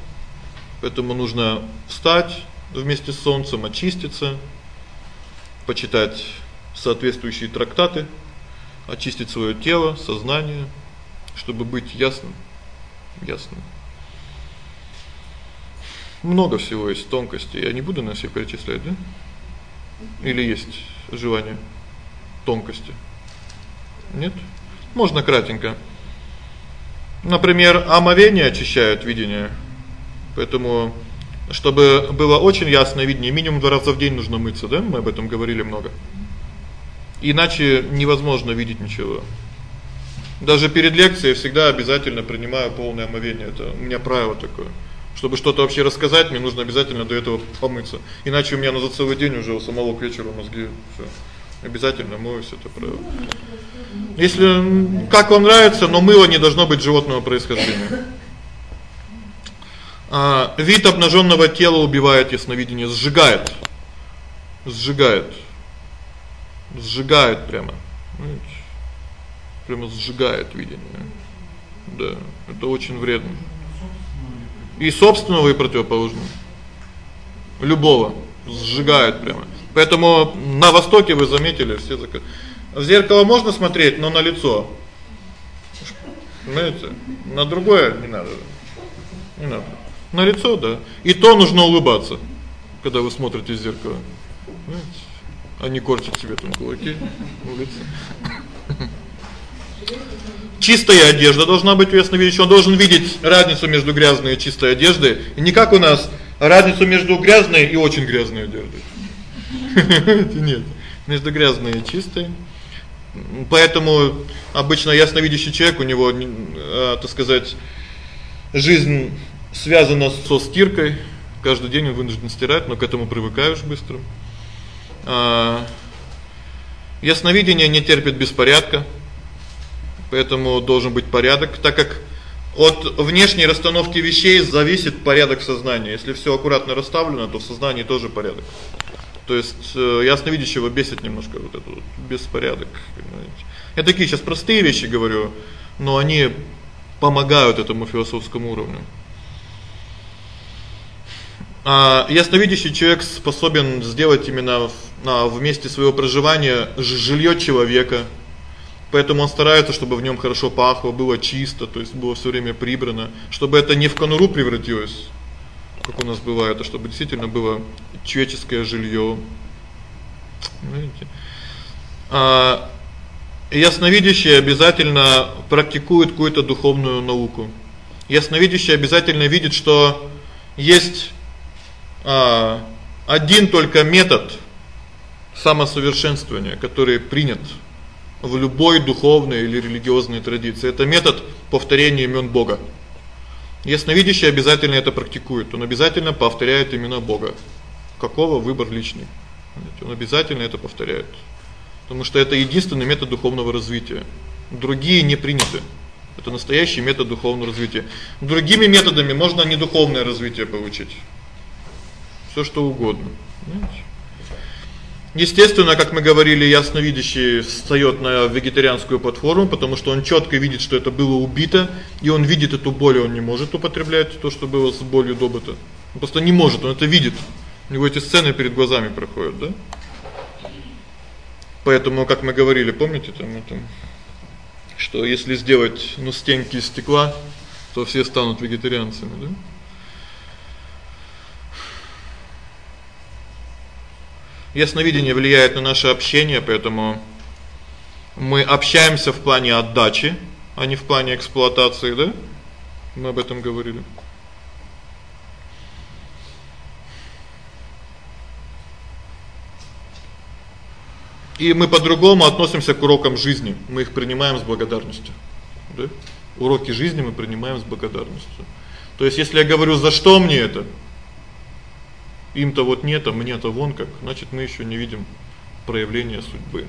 Поэтому нужно встать вместе с солнцем, очиститься, почитать соответствующие трактаты, очистить своё тело, сознание, чтобы быть ясным. Ясным. Много всего есть тонкостей. Я не буду на все перечислять, да? Или есть желание тонкости? Нет? Можно кратенько. Например, омовение очищает видение. Поэтому чтобы было очень ясное видение, минимум два раза в день нужно мыться, да? Мы об этом говорили много. Иначе невозможно видеть ничего. Даже перед лекцией я всегда обязательно принимаю полное омовение. Это у меня правило такое. Чтобы что-то вообще рассказать, мне нужно обязательно до этого помыться. Иначе у меня на за целый день уже у самого к вечеру мозги всё. Обязательно моюсь это правило. Если как вам нравится, но мыло не должно быть животного происхождения. А вид обнажённого тела убивает ясновидение, сжигает. Сжигает. Сжигает прямо. Прямо сжигает видение. Да, это очень вредно. И собственного и противоположного. Любого сжигает прямо. Поэтому на востоке вы заметили все закат. В зеркало можно смотреть, но на лицо. Знаете, на другое не надо. Не надо. На лицо, да. И то нужно улыбаться, когда вы смотрите в зеркало. Знаете, а не корчить себе там кулаки лице. Чистая одежда должна быть у ясновидящего. Он должен видеть разницу между грязной и чистой одеждой, и не как у нас разницу между грязной и очень грязной одеждой. [LAUGHS] Нет. Между грязной и чистой. Поэтому обычно ясновидящий человек, у него, э, так сказать, жизнь связана со стиркой. Каждый день он вынужден стирать, но к этому привыкаешь быстро. А ясновидение не терпит беспорядка. Поэтому должен быть порядок, так как от внешней расстановки вещей зависит порядок сознания. Если всё аккуратно расставлено, то в сознании тоже порядок. То есть э, ясновидящего бесит немножко вот этот беспорядок, понимаете. Я такие сейчас простые вещи говорю, но они помогают этому философскому уровню. А ясновидящий человек способен сделать именно в, в месте своего проживания жильё человека. Поэтому он старается, чтобы в нём хорошо пахло, было чисто, то есть было всё время прибрано, чтобы это не в конуру превратилось, как у нас бывает, а чтобы действительно было человеческое жильё. Знаете? А ясновидящий обязательно практикует какую-то духовную науку. Ясновидящий обязательно видит, что есть а один только метод самосовершенствования, который принят в любой духовной или религиозной традиции. Это метод повторения имён Бога. Ясновидящий обязательно это практикует. Он обязательно повторяет имена Бога. Какого выбор личный. Он обязательно это повторяет. Потому что это единственный метод духовного развития. Другие не приняты. Это настоящий метод духовного развития. Другими методами можно не духовное развитие получить. Всё что угодно, понимаете? Естественно, как мы говорили, ясновидящий встаёт на вегетарианскую платформу, потому что он чётко видит, что это было убито, и он видит эту боль, он не может употреблять то, что было с болью добыто. Он просто не может, он это видит. У него эти сцены перед глазами проходят, да? Поэтому, как мы говорили, помните там это что если сделать ну стенки из стекла, то все станут вегетарианцами, да? Ясновидение влияет на наше общение, поэтому мы общаемся в плане отдачи, а не в плане эксплуатации, да? Мы об этом говорили. И мы по-другому относимся к урокам жизни. Мы их принимаем с благодарностью. Да? Уроки жизни мы принимаем с благодарностью. То есть если я говорю: "За что мне это?" Им-то вот нет, а мне-то вон как. Значит, мы ещё не видим проявления судьбы.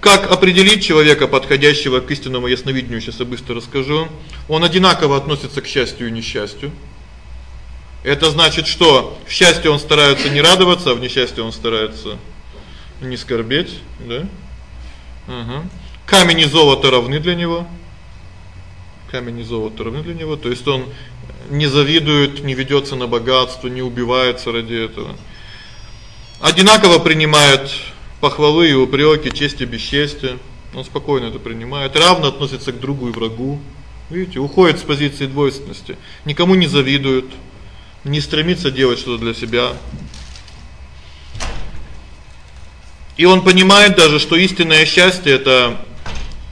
Как определить человека, подходящего к истинному ясновидению, сейчас я быстро расскажу. Он одинаково относится к счастью и несчастью. Это значит, что в счастье он старается не радоваться, а в несчастье он старается не скорбеть, да? Ага. Камень и золото равны для него. Камень и золото равны для него, то есть он не завидует, не ведётся на богатство, не убивается ради этого. Одинаково принимает похвалы и упрёки, честь и бесчестие. Он спокойно это принимает, равно относится к другу и врагу. Видите, уходит с позиции двойственности. Никому не завидует, не стремится делать что-то для себя. И он понимает даже, что истинное счастье это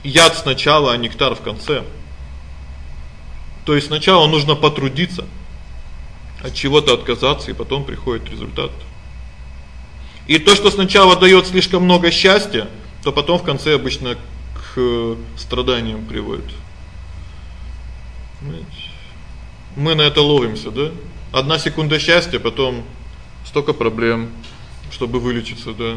яд сначала, а нектар в конце. То есть сначала нужно потрудиться, от чего-то отказаться, и потом приходит результат. И то, что сначала даёт слишком много счастья, то потом в конце обычно к страданиям приводит. Мы на это ловимся, да? Одна секунда счастья, потом столько проблем, чтобы вылечиться, да?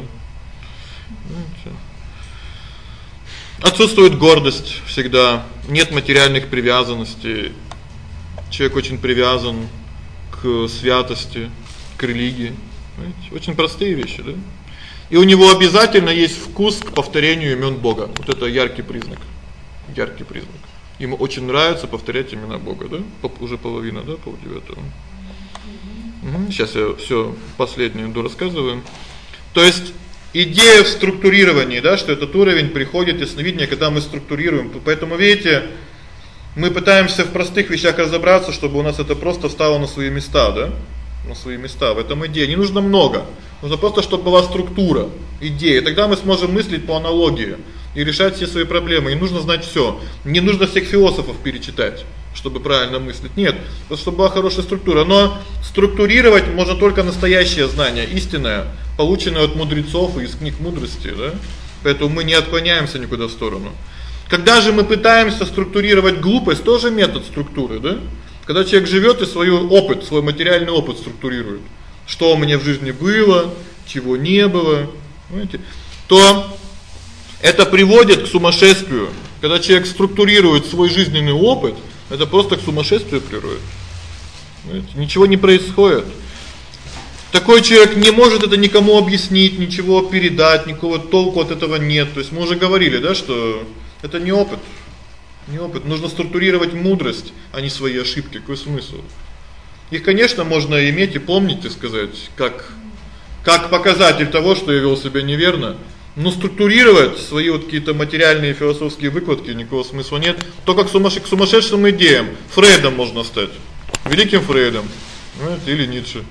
Отсутствует гордость всегда, нет материальных привязанностей. Человек очень привязан к святости, к религии. Понимаете? Очень простые вещи, да? И у него обязательно есть вкус к повторению имён Бога. Вот это яркий признак. Яркий признак. Ему очень нравится повторять имена Бога, да? Уже половина, да, полдевятого. Угу. Сейчас я всё последнее рассказываю. То есть идея в структурировании, да, что этот уровень приходит из сновидения, когда мы структурируем. Поэтому видите, мы пытаемся в простых вещах разобраться, чтобы у нас это просто встало на свои места, да? На свои места. В этом идея не нужно много. Нужно просто чтобы была структура, идея. Тогда мы сможем мыслить по аналогии и решать все свои проблемы. Не нужно знать всё. Не нужно всех философов перечитать. Чтобы правильно мыслить. Нет, вот чтобы была хорошая структура, но структурировать можно только настоящее знание, истинное, полученное от мудрецов и из книг мудрости, да? Поэтому мы не отклоняемся никуда в сторону. Когда же мы пытаемся структурировать глупость, тоже метод структуры, да? Когда человек живёт и свой опыт, свой материальный опыт структурирует. Что у меня в жизни было, чего не было, понимаете? То это приводит к сумасшествию. Когда человек структурирует свой жизненный опыт, это просто к сумасшествию приводит. Понимаете? Ничего не происходит. Такой человек не может это никому объяснить, ничего передать, никакого толку от этого нет. То есть мы уже говорили, да, что это не опыт. Не опыт, нужно структурировать мудрость, а не свои ошибки. Какой смысл? Их, конечно, можно иметь и помнить, и сказать, как как показатель того, что я вел себя неверно. Но структурировать свои вот какие-то материальные философские выкладки никакого смысла нет. То как сумасшедшим сумасшедшим идеям Фрейдом можно стать. Великим Фрейдом, знаете, или Ницше,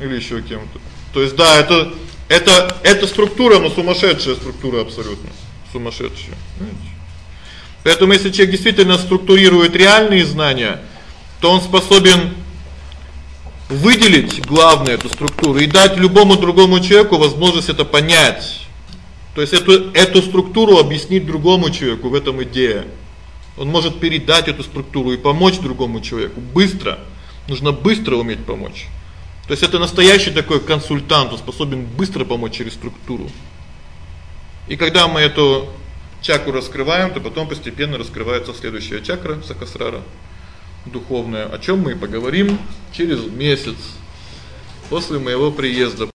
или ещё кем-то. То есть да, это это это структура, но сумасшедшая структура абсолютно. Сумасшедшая, знаете? Поэтому если человек действительно структурирует реальные знания, то он способен выделить главное эту структуру и дать любому другому человеку возможность это понять. То есть эту эту структуру объяснить другому человеку, в этом идея. Он может передать эту структуру и помочь другому человеку быстро. Нужно быстро уметь помочь. То есть это настоящий такой консультант, он способен быстро помочь через структуру. И когда мы эту чакру раскрываем, то потом постепенно раскрывается следующая чакра сахасрара духовная, о чём мы и поговорим через месяц после моего приезда.